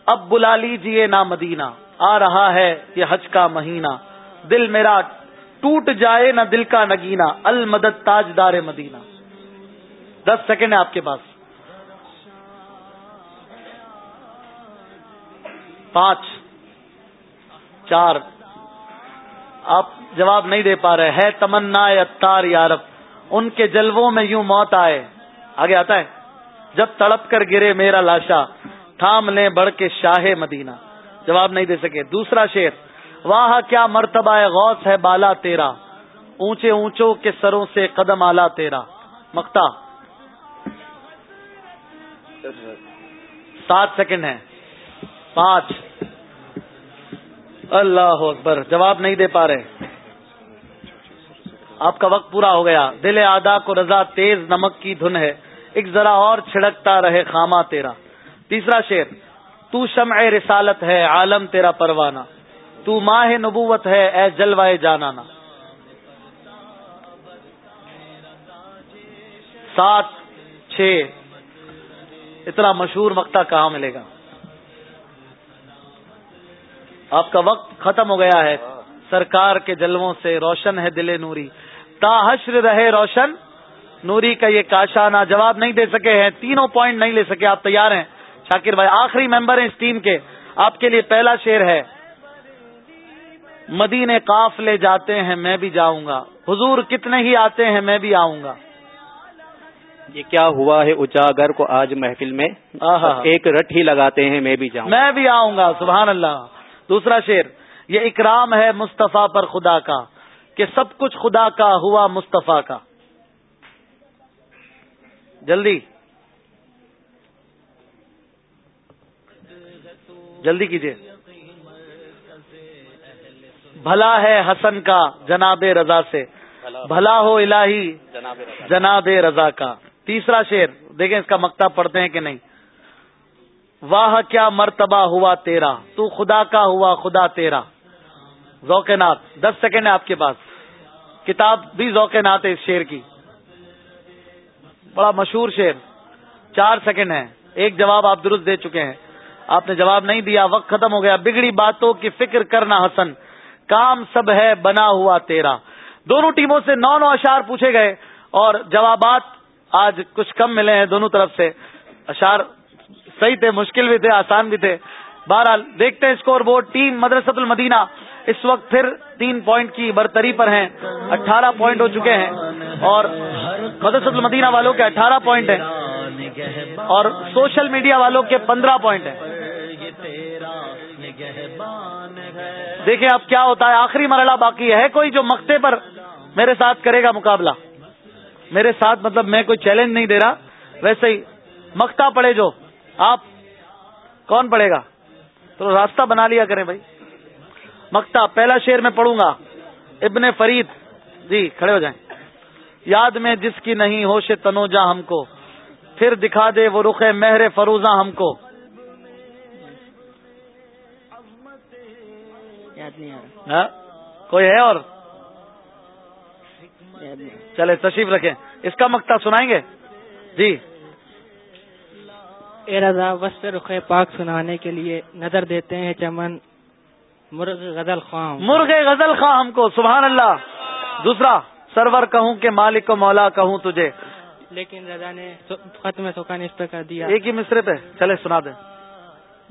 اب بلا لیجیے نہ مدینہ آ رہا ہے یہ حج کا مہینہ دل میرا ٹوٹ جائے نہ دل کا نگینا المدد تاجدار مدینہ۔ دس سیکنڈ ہے آپ کے پاس۔ پانچ، چار۔ آپ جواب نہیں دے پا رہے۔ ہے تمنا اتار یارب ان کے جلووں میں یوں موت آئے۔ آگے آتا ہے۔ جب تڑپ کر گرے میرا لاشا، تھام لیں بڑھ کے شاہ مدینہ۔ جواب نہیں دے سکے۔ دوسرا شیر واہ، کیا مرتبہ غوث ہے بالا تیرا، اونچے اونچوں کے سروں سے قدم آلہ تیرا. مکتا سات سیکنڈ ہے پانچ. اللہ اکبر، جواب نہیں دے پا رہے. آپ کا وقت پورا ہو گیا. دل آدا کو رضا تیز نمک کی دھن ہے. ایک ذرا اور چھڑکتا رہے خامہ تیرا. تیسرا شیر تو شمع رسالت ہے عالم تیرا پروانہ. تو ماہ نبوت ہے، اے جلوائے جانانا۔ سات، چھ، اتنا مشہور مکتا کہاں ملے گا؟ آپ کا وقت ختم ہو گیا ہے۔ سرکار کے جلووں سے روشن ہے دل نوری۔ تا حشر رہے روشن۔ نوری کا یہ کاشانہ جواب نہیں دے سکے ہیں۔ تینوں پوائنٹ نہیں لے سکے، آپ تیار ہیں۔ شاکر بھائی، آخری ممبر ہیں اس ٹیم کے۔ آپ کے لیے پہلا شیر ہے۔ مدینے کاف لے جاتے ہیں میں بھی جاؤں گا۔ حضور کتنے ہی آتے ہیں میں بھی آؤں گا۔ یہ کیا ہوا ہے اجاگر کو آج محفل میں؟ ایک رٹ ہی لگاتے ہیں میں بھی جاؤں۔ میں بھی آؤں گا سبحان اللہ۔ دوسرا شیر یہ اکرام ہے مصطفیٰ پر خدا کا کہ سب کچھ خدا کا ہوا مصطفیٰ کا۔ جلدی۔ جلدی کیجیے بھلا ہے حسن کا جناب رضا سے۔ بھلا ہو۔ الہی جناب رضا کا۔ تیسرا شیر دیکھیں اس کا مکتا پڑھتے ہیں کہ نہیں۔ واہ کیا مرتبہ ہوا تیرا۔ تو خدا کا ہوا خدا تیرا۔ ذوق نات دس سیکنڈ ہے آپ کے پاس۔ کتاب بھی ذوق نات ہے اس شیر کی۔ بڑا مشہور شیر چار سیکنڈ ہے ایک جواب آپ درست دے چکے ہیں۔ آپ نے جواب نہیں دیا وقت ختم ہو گیا۔ بگڑی باتوں کی فکر کرنا حسن۔ کام سب ہے، بنا ہوا تیرا۔ دونوں ٹیموں سے نو نو اشار پوچھے گئے اور جوابات آج کچھ کم ملے ہیں دونوں طرف سے۔ اشار صحیح تھے، مشکل بھی تھے، آسان بھی تھے۔ بہرحال دیکھتے ہیں اسکور بورڈ ٹیم مدرسۃ المدینہ اس وقت پھر تین پوائنٹ کی برتری پر ہیں۔ اٹھارہ پوائنٹ ہو چکے ہیں اور مدرسۃ المدینہ والوں کے اٹھارہ پوائنٹ ہیں اور سوشل میڈیا والوں کے پندرہ پوائنٹ ہیں۔ دیکھیں اب کیا ہوتا ہے، آخری مرحلہ باقی ہے۔ کوئی جو مقتے پر میرے ساتھ کرے گا مقابلہ۔ میرے ساتھ مطلب میں کوئی چیلنج نہیں دے رہا۔ ویسے ہی مکتا پڑے جو۔ آپ کون پڑھے گا؟ تو راستہ بنا لیا کریں بھائی۔ مکتا پہلا شیر میں پڑھوں گا۔ ابن فرید۔ جی کھڑے ہو جائیں۔ یاد میں جس کی نہیں، ہوش تنوجا ہم کو۔ پھر دکھا دے وہ رخ مہر فروزہ ہم کو۔ ہاں؟ کوئی ہے اور؟ چلے تشریف رکھیں۔ اس کا مکتا سنائیں گے؟ جی۔ اے رضا وسط رخ پاک سنانے کے لیے نظر دیتے ہیں چمن مرغ غزل خواہ مرغ غزل خواہ ہم کو سبحان اللہ۔ دوسرا سرور کہوں کہ مالک و مولا کہوں تجھے۔ لیکن رضا نے ختم سکان اس پہ کر دیا۔ ایک ہی مصرے پہ۔ چلے سنا دیں۔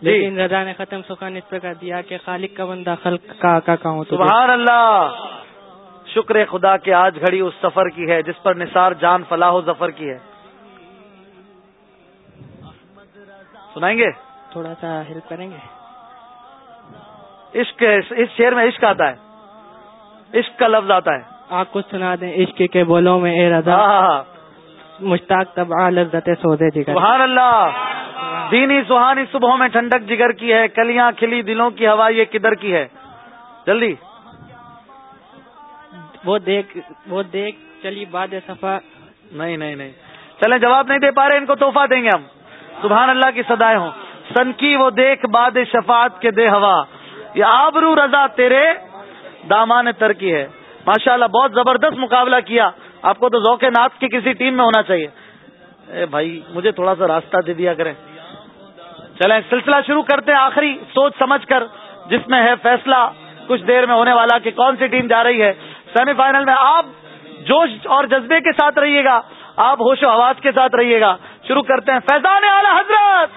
لیکن رضا نے ختم سکان اس پہ کر دیا کہ خالق کا بندہ خلق کا آقا کہوں سبحان اللہ۔ شکر خدا کہ آج گھڑی اس سفر کی ہے جس پر نثار جان فلاح و ظفر کی ہے۔ سنائیں گے؟ تھوڑا سا ہیلپ کریں گے؟ عشق اس شعر میں عشق آتا ہے۔ عشق کا لفظ آتا ہے۔ آپ کچھ سنا دیں عشق کے بولوں میں اے رضا ہاں،۔ مشتاق تب لذت سودے جگر۔ سبحان اللہ۔ دینی سہانی صبحوں میں ٹھنڈک جگر کی ہے کلیاں کھلی دلوں کی ہوا یہ کدھر کی ہے؟ جلدی۔ وہ دیکھ وہ دیکھ چلی باد صفا۔ نہیں نہیں نہیں۔ چلیں جواب نہیں دے پا رہے ان کو تحفہ دیں گے ہم۔ سبحان اللہ کی سدائے ہوں۔ سن کی وہ دیکھ باد شفاعت کے دے ہوا۔ یہ آبرو رضا تیرے دامان تر کی ہے۔ ماشاء اللہ بہت زبردست مقابلہ کیا۔ آپ کو تو ذوق نات کی کسی ٹیم میں ہونا چاہیے۔ اے بھائی مجھے تھوڑا سا راستہ دے دیا کریں۔ چلیں، سلسلہ شروع کرتے ہیں آخری سوچ سمجھ کر، جس میں ہے فیصلہ، کچھ دیر میں ہونے والا کہ کون سی ٹیم جا رہی ہے۔ سیمی فائنل میں آپ جوش اور جذبے کے ساتھ رہیے گا، آپ ہوش و آواز کے ساتھ رہیے گا۔ شروع کرتے ہیں فیضان اعلی حضرت۔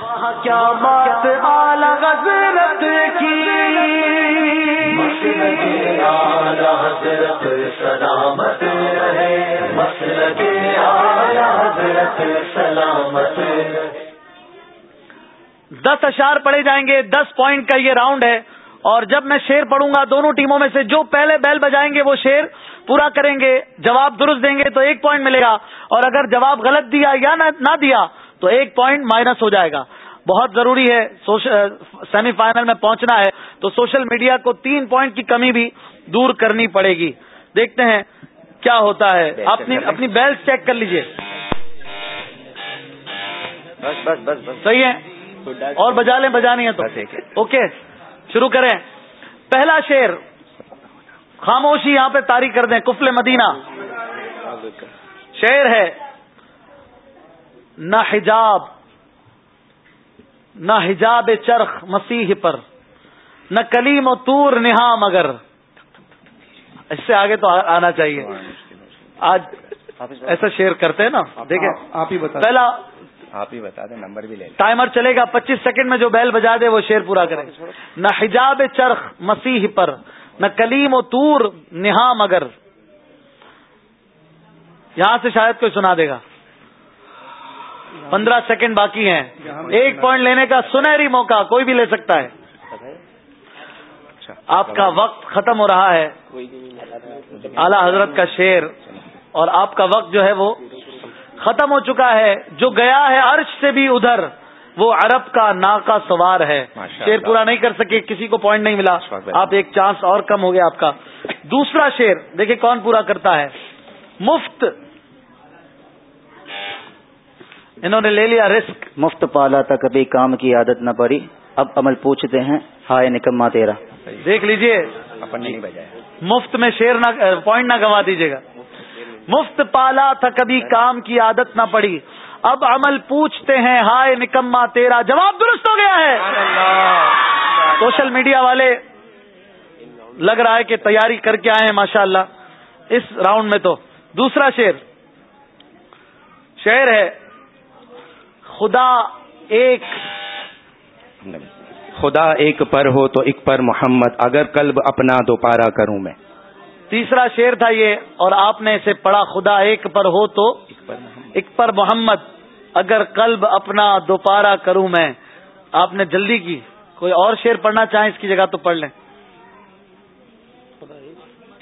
کیا بات اعلی حضرت حضرت سلامت رہے۔ مسلک اعلی حضرت سلامت دس اشار پڑے جائیں گے دس پوائنٹ کا یہ راؤنڈ ہے۔ اور جب میں شیر پڑھوں گا دونوں ٹیموں میں سے جو پہلے بیل بجائیں گے وہ شیر پورا کریں گے۔ جواب درست دیں گے تو ایک پوائنٹ ملے گا۔ اور اگر جواب غلط دیا یا نہ دیا تو ایک پوائنٹ مائنس ہو جائے گا۔ بہت ضروری ہے سیمی فائنل میں پہنچنا ہے۔ تو سوشل میڈیا کو تین پوائنٹ کی کمی بھی دور کرنی پڑے گی۔ دیکھتے ہیں کیا ہوتا ہے۔ اپنی اپنی بیلس چیک کر لیجیے۔ بس بس بس بس۔ صحیح ہے؟ اور بجا لیں بجانی ہے تو۔ اوکے شروع کریں۔ پہلا شیر خاموشی یہاں پہ تاریخ کر دیں۔ کفل مدینہ۔ شعر ہے۔ نہ حجاب نہ حجاب چرخ مسیح پر نہ کلیم و تور نہا مگر۔ اس سے آگے تو آنا چاہیے۔ آج ایسا شیر کرتے ہیں نا؟ دیکھیں۔ آپ ہی بتا پہلا آپ ہی بتا دیں نمبر بھی لے لیں۔ ٹائمر چلے گا پچیس سیکنڈ میں جو بیل بجا دے وہ شیر پورا کرے نہ حجاب چرخ مسیح پر نہ کلیم و تور نہا مگر۔ یہاں سے شاید کوئی سنا دے گا۔ پندرہ سیکنڈ باقی ہیں۔ ایک پوائنٹ لینے کا سنہری موقع کوئی بھی لے سکتا ہے۔ آپ کا وقت ختم ہو رہا ہے۔ اعلی حضرت کا شیر اور آپ کا وقت جو ہے وہ ختم ہو چکا ہے۔ جو گیا ہے عرش سے بھی ادھر وہ عرب کا نا کا سوار ہے۔ شیر پورا نہیں کر سکے کسی کو پوائنٹ نہیں ملا۔ آپ ایک چانس اور کم ہو گیا آپ کا۔ دوسرا شیر دیکھیں کون پورا کرتا ہے۔ مفت انہوں نے لے لیا رسک مفت پالا تھا کبھی کام کی عادت نہ پڑی۔ اب عمل پوچھتے ہیں ہائے نکما تیرا۔ دیکھ لیجیے۔ مفت میں شیر نہ پوائنٹ نہ گوا دیجیے گا۔ مفت پالا تھا کبھی کام کی عادت نہ پڑی۔ اب عمل پوچھتے ہیں ہائے نکما تیرا۔ جواب درست ہو گیا ہے۔ سوشل میڈیا والے لگ رہا ہے کہ تیاری کر کے آئے ہیں ماشاء اللہ اس راؤنڈ میں تو۔ دوسرا شیر۔ شعر ہے خدا ایک خدا ایک پر ہو تو ایک پر محمد اگر قلب اپنا دوپارہ کروں میں۔ تیسرا شیر تھا یہ اور آپ نے اسے پڑھا خدا ایک پر ہو تو ایک پر محمد اگر قلب اپنا دوپارہ کروں میں۔ آپ نے جلدی کی کوئی اور شیر پڑھنا چاہیں اس کی جگہ تو پڑھ لیں۔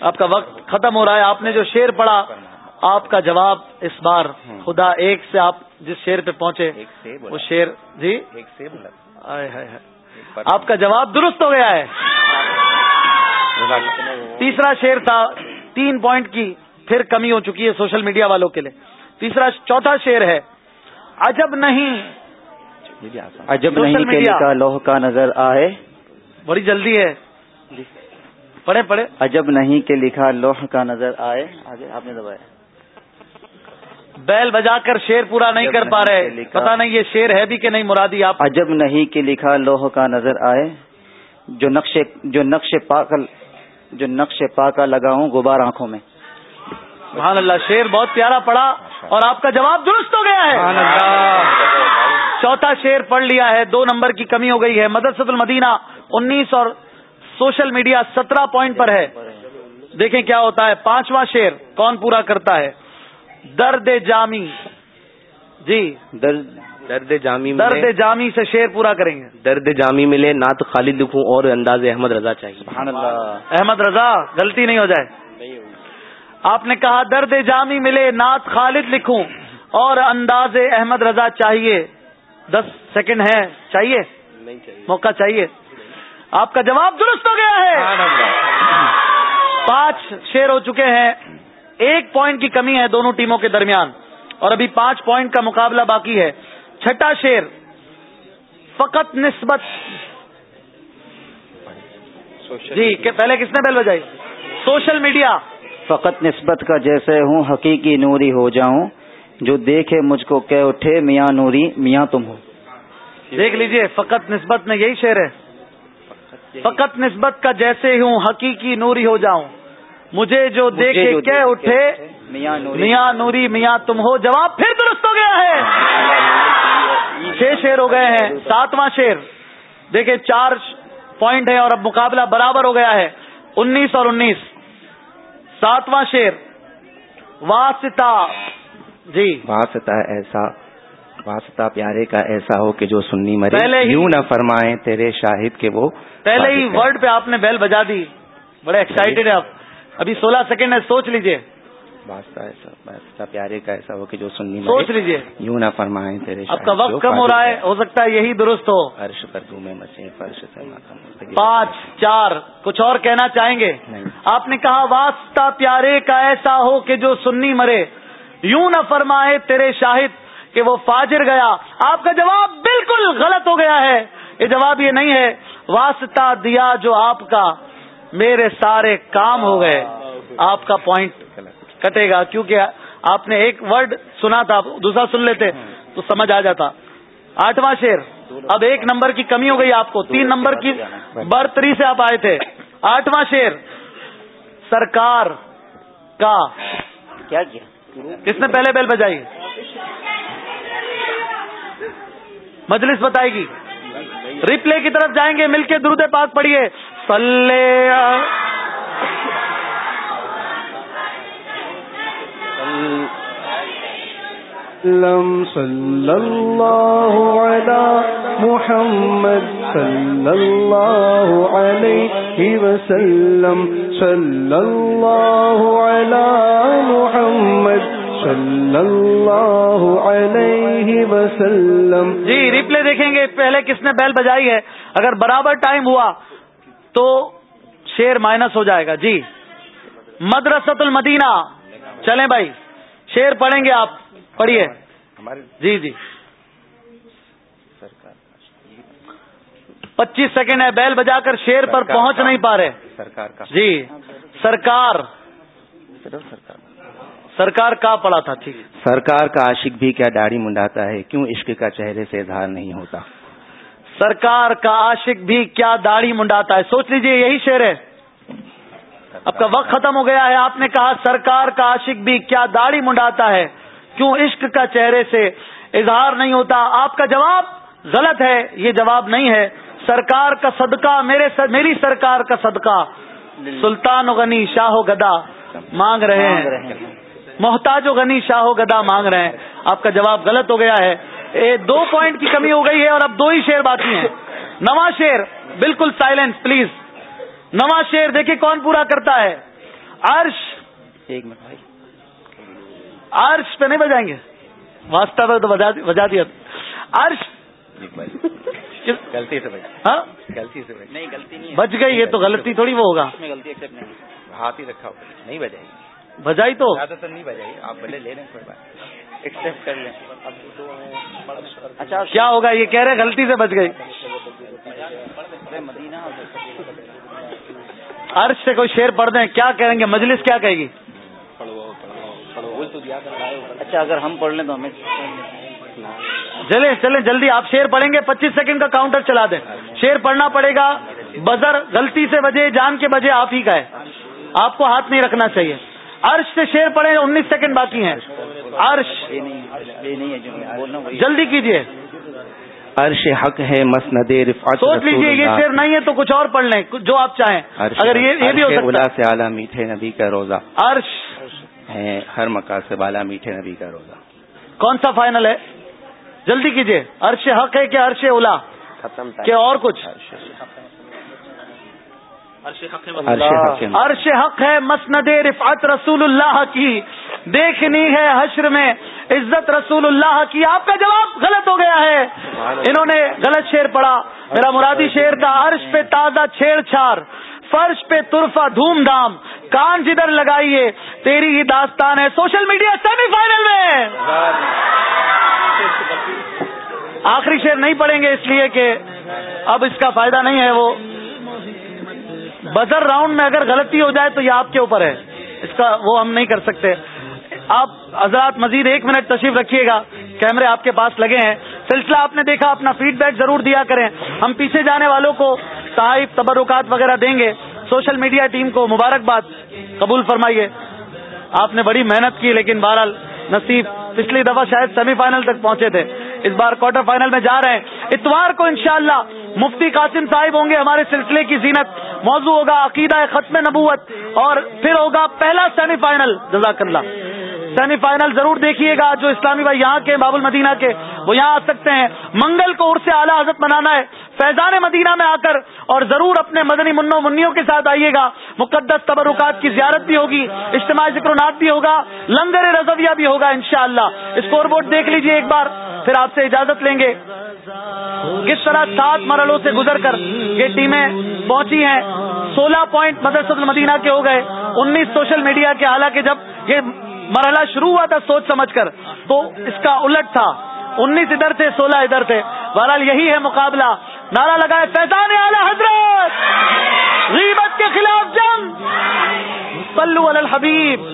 آپ کا وقت ختم ہو رہا ہے آپ نے جو شیر پڑھا آپ کا جواب اس بار خدا ایک سے آپ جس شیر پہ پہنچے وہ شیر جی؟ آپ کا جواب درست ہو گیا ہے۔ تیسرا شیر تھا تین پوائنٹ کی پھر کمی ہو چکی ہے سوشل میڈیا والوں کے لیے۔ تیسرا چوتھا شیر ہے عجب نہیں۔ عجب نہیں کہ لکھا لوہ کا نظر آئے۔ بڑی جلدی ہے۔ پڑھے پڑھے عجب نہیں کہ لکھا لوہ کا نظر آئے۔ آگے آپ نے دبایا۔ بیل بجا کر شیر پورا نہیں کر پا رہے پتا نہیں یہ شیر ہے بھی کہ نہیں مرادی آپ عجب نہیں کہ لکھا لوہ کا نظر آئے۔ جو نقش جو نقش پاک جو نقش پاکا لگاؤں غبار آنکھوں میں۔ سبحان اللہ شیر بہت پیارا پڑا اور آپ کا جواب درست ہو گیا ہے۔ چوتھا شیر پڑھ لیا ہے دو نمبر کی کمی ہو گئی ہے۔ مدرسۃ المدینہ انیس اور سوشل میڈیا سترہ پوائنٹ پر ہے۔ دیکھیں کیا ہوتا ہے پانچواں شیر کون پورا کرتا ہے؟ درد جامی۔ جی۔ درد جامی درد جامی سے شیر پورا کریں گے۔ درد جامی ملے نعت خالد لکھوں اور انداز احمد رضا چاہیے۔ سبحان اللہ۔ احمد رضا غلطی نہیں ہو جائے۔ آپ نے کہا درد جامی ملے نعت خالد لکھوں اور انداز احمد رضا چاہیے۔ دس سیکنڈ ہے چاہیے؟ موقع چاہیے۔ آپ کا جواب درست ہو گیا ہے۔ پانچ شیر ہو چکے ہیں۔ ایک پوائنٹ کی کمی ہے دونوں ٹیموں کے درمیان۔ اور ابھی پانچ پوائنٹ کا مقابلہ باقی ہے۔ چھٹا شیر فقط نسبت۔ جی کہ پہلے کس نے بیل بجائی؟ سوشل میڈیا فقط نسبت کا جیسے ہوں حقیقی نوری ہو جاؤں۔ جو دیکھے مجھ کو کہہ اٹھے میاں نوری میاں تم ہو۔ دیکھ لیجیے فقط نسبت میں یہی شعر ہے۔ فقط نسبت کا جیسے ہوں حقیقی نوری ہو جاؤں۔ مجھے جو دیکھے کہہ اٹھے میاں نوری۔ میاں نوری میاں تم ہو جواب پھر درست ہو گیا ہے۔ چھ شیر ہو گئے ہیں ساتواں شیر۔ دیکھیں چار پوائنٹ ہے اور اب مقابلہ برابر ہو گیا ہے۔ انیس اور انیس۔ ساتواں شیر۔ واسطہ۔ جی۔ واسطہ ایسا واسطہ پیارے کا ایسا ہو کہ جو سننی مرے۔ پہلے یوں نہ فرمائیں تیرے شاہد کے وہ پہلے ہی ہیں۔ ورڈ پہ آپ نے بیل بجا دی۔ بڑے ایکسائٹیڈ ہے آپ۔ ابھی سولہ سیکنڈ ہے سوچ واسطہ ایسا پیارے کا ایسا ہو کہ جو سننی سوچ مرے لیجیے۔ یوں نہ فرمائیں تیرے آپ کا وقت کم ہو رہا ہے۔ ہو سکتا ہے یہی درست ہو۔ عرش پر دھومے مچے فرش سے پانچ چار کچھ اور کہنا چاہیں گے؟ آپ نے کہا واسطہ پیارے کا ایسا ہو کہ جو سننی مرے۔ یوں نہ فرمائے تیرے شاہد کہ وہ فاجر گیا۔ آپ کا جواب بالکل غلط ہو گیا ہے۔ یہ جواب یہ نہیں ہے۔ واسطہ دیا جو آپ کا۔ میرے سارے کام ہو گئے۔ آپ کا پوائنٹ کٹے گا۔ کیونکہ آپ نے ایک ورڈ سنا تھا دوسرا سن لیتے تو سمجھ آ جاتا۔ آٹھواں شیر اب ایک نمبر کی کمی ہو گئی آپ کو۔ تین نمبر کی برتری سے آپ آئے تھے۔ آٹھواں شیر سرکار کا۔ کیا کیا؟ کس نے پہلے بیل بجائی؟ مجلس بتائے گی۔ ریپلے کی طرف جائیں گے۔ مل کے درود پاک پڑھیے۔ سلے لم صلی اللہ علی محمد صلی اللہ علیہ وسلم۔ صلی اللہ علی محمد صلی اللہ علیہ وسلم۔ جی ریپلے دیکھیں گے۔ پہلے کس نے بیل بجائی ہے؟ اگر برابر ٹائم ہوا تو شیر مائنس ہو جائے گا۔ جی۔ مدرسۃ المدینہ۔ چلیں بھائی شیر پڑھیں گے آپ۔ پڑھیے۔ جی جی۔ پچیس سیکنڈ ہے بیل بجا کر شیر پر پہنچ نہیں پا رہے۔ سرکار کا۔ جی۔ سرکار۔ صرف سرکار۔ سرکار کا پڑا تھا ٹھیک۔ سرکار کا عاشق بھی کیا داڑھی منڈاتا ہے؟ کیوں عشق کا چہرے سے اظہار نہیں ہوتا؟ سرکار کا عاشق بھی کیا داڑھی منڈاتا ہے؟ سوچ لیجیے یہی شعر ہے۔ اب کا وقت ختم ہو گیا ہے۔ آپ نے کہا سرکار کا عاشق بھی کیا داڑھی منڈاتا ہے؟ کیوں عشق کا چہرے سے اظہار نہیں ہوتا؟ آپ کا جواب غلط ہے یہ جواب نہیں ہے۔ سرکار کا صدقہ میرے سر میری سرکار کا صدقہ۔ سلطان و غنی شاہ و گدا مانگ رہے ہیں۔ محتاج و غنی شاہ و گدا مانگ رہے ہیں۔ آپ کا جواب غلط ہو گیا ہے۔ دو پوائنٹ کی کمی ہو گئی ہے اور اب دو ہی شیر باقی ہیں۔ نواں شیر بالکل سائلنس پلیز نواں شیر دیکھیے کون پورا کرتا ہے۔ عرش۔ ایک منٹ بھائی۔ عرش پہ نہیں بجائیں گے۔ واسطہ پہ تو بجا دیا۔ عرش۔ غلطی سے بھائی۔ ہاں؟ غلطی سے نہیں غلطی نہیں ہے۔ بچ گئی یہ تو غلطی تھوڑی وہ ہوگا۔ میں غلطی نہیں ہے ہاتھ ہی رکھا ہوگا۔ نہیں بجائیے بجائی تو۔ زیادہ تر نہیں بجائیے آپ بھلے لے لیں کوئی بات ایکسپٹ کر لیں۔ اچھا کیا ہوگا؟ یہ کہہ رہے غلطی سے بچ گئی۔ عرش سے کوئی شیر پڑھ دیں۔ کیا کہیں گے؟ مجلس کیا کہے گی؟ اچھا اگر ہم پڑھ لیں تو ہمیں چلیں چلیں جلدی۔ آپ شیر پڑھیں گے پچیس سیکنڈ کا کاؤنٹر چلا دیں۔ شیر پڑھنا پڑے گا۔ بزر غلطی سے بجے جان کے بجے آپ ہی کا ہے۔ آپ کو ہاتھ نہیں رکھنا چاہیے۔ عرش سے شیر پڑھیں انیس سیکنڈ باقی ہیں۔ عرش. جلدی کیجیے عرش حق ہے مسند رفعت سوچ لیجیے یہ شعر نہیں ہے تو کچھ اور پڑھ لیں جو آپ چاہیں۔ اگر یہ بھی ہو سکتا سے اعلیٰ میٹھے نبی کا روزہ۔ عرش۔ ہے ہر مکان سے بالا میٹھے نبی کا روزہ۔ کون سا فائنل ہے؟ جلدی کیجیے۔ عرش حق ہے کہ عرش اولا کہ اور کچھ؟ عرش حق ہے عرش حق ہے. مسند رفعت رسول اللہ کی. دیکھنی ہے حشر میں عزت رسول اللہ کی. آپ کا جواب غلط ہو گیا ہے. انہوں نے غلط شعر پڑھا. میرا مرادی شعر تھا عرش پہ تازہ چھیڑ چھاڑ فرش پہ ترفا دھوم دھام. کان جدھر لگائیے. تیری ہی داستان ہے. سوشل میڈیا سیمی فائنل میں. آخری شعر نہیں پڑھیں گے اس لیے کہ اب اس کا فائدہ نہیں ہے وہ. بزر راؤنڈ میں اگر غلطی ہو جائے تو یہ آپ کے اوپر ہے۔ اس کا وہ ہم نہیں کر سکتے۔ آپ حضرات مزید ایک منٹ تشریف رکھیے گا۔ کیمرے آپ کے پاس لگے ہیں۔ سلسلہ آپ نے دیکھا، اپنا فیڈ بیک ضرور دیا کریں۔ ہم پیچھے جانے والوں کو تحائف تبرکات وغیرہ دیں گے۔ سوشل میڈیا ٹیم کو مبارکباد قبول فرمائیے۔ آپ نے بڑی محنت کی، لیکن بہرحال نصیب پچھلی دفعہ شاید سیمی فائنل تک پہنچے تھے۔ اس بار کوارٹر فائنل میں جا رہے ہیں۔ اتوار کو انشاءاللہ مفتی قاسم صاحب ہوں گے ہمارے سلسلے کی زینت۔ موضوع ہوگا عقیدہ ختم نبوت اور پھر ہوگا پہلا سیمی فائنل جزاک اللہ۔ سیمی فائنل ضرور دیکھیے گا، جو اسلامی بھائی یہاں کے باب المدینہ کے، وہ یہاں آ سکتے ہیں۔ منگل کو عرص اعلیٰ حضرت منانا ہے۔ فیضان مدینہ میں آ کر اور ضرور اپنے مدنی منوں منیوں کے ساتھ آئیے گا۔ مقدس تبرکات کی زیارت بھی ہوگی، اجتماعی ذکر نات بھی ہوگا، لنگر رضویہ بھی ہوگا انشاءاللہ۔ اسکور بورڈ دیکھ لیجیے ایک بار، پھر آپ سے اجازت لیں گے۔ کس طرح سات مرحلوں سے گزر کر یہ ٹیمیں پہنچی ہیں۔ سولہ پوائنٹ مدرسۃ المدینہ کے ہو گئے۔ انیس سوشل میڈیا کے، حالانکہ جب یہ مرحلہ شروع ہوا تھا سوچ سمجھ کر۔ تو اس کا الٹ تھا۔ انیس ادھر تھے، سولہ ادھر تھے۔ بہرحال یہی ہے مقابلہ۔ نعرہ لگائے فیضان اعلی حضرت۔ غیبت کے خلاف جنگ۔ صلو علی الحبیب۔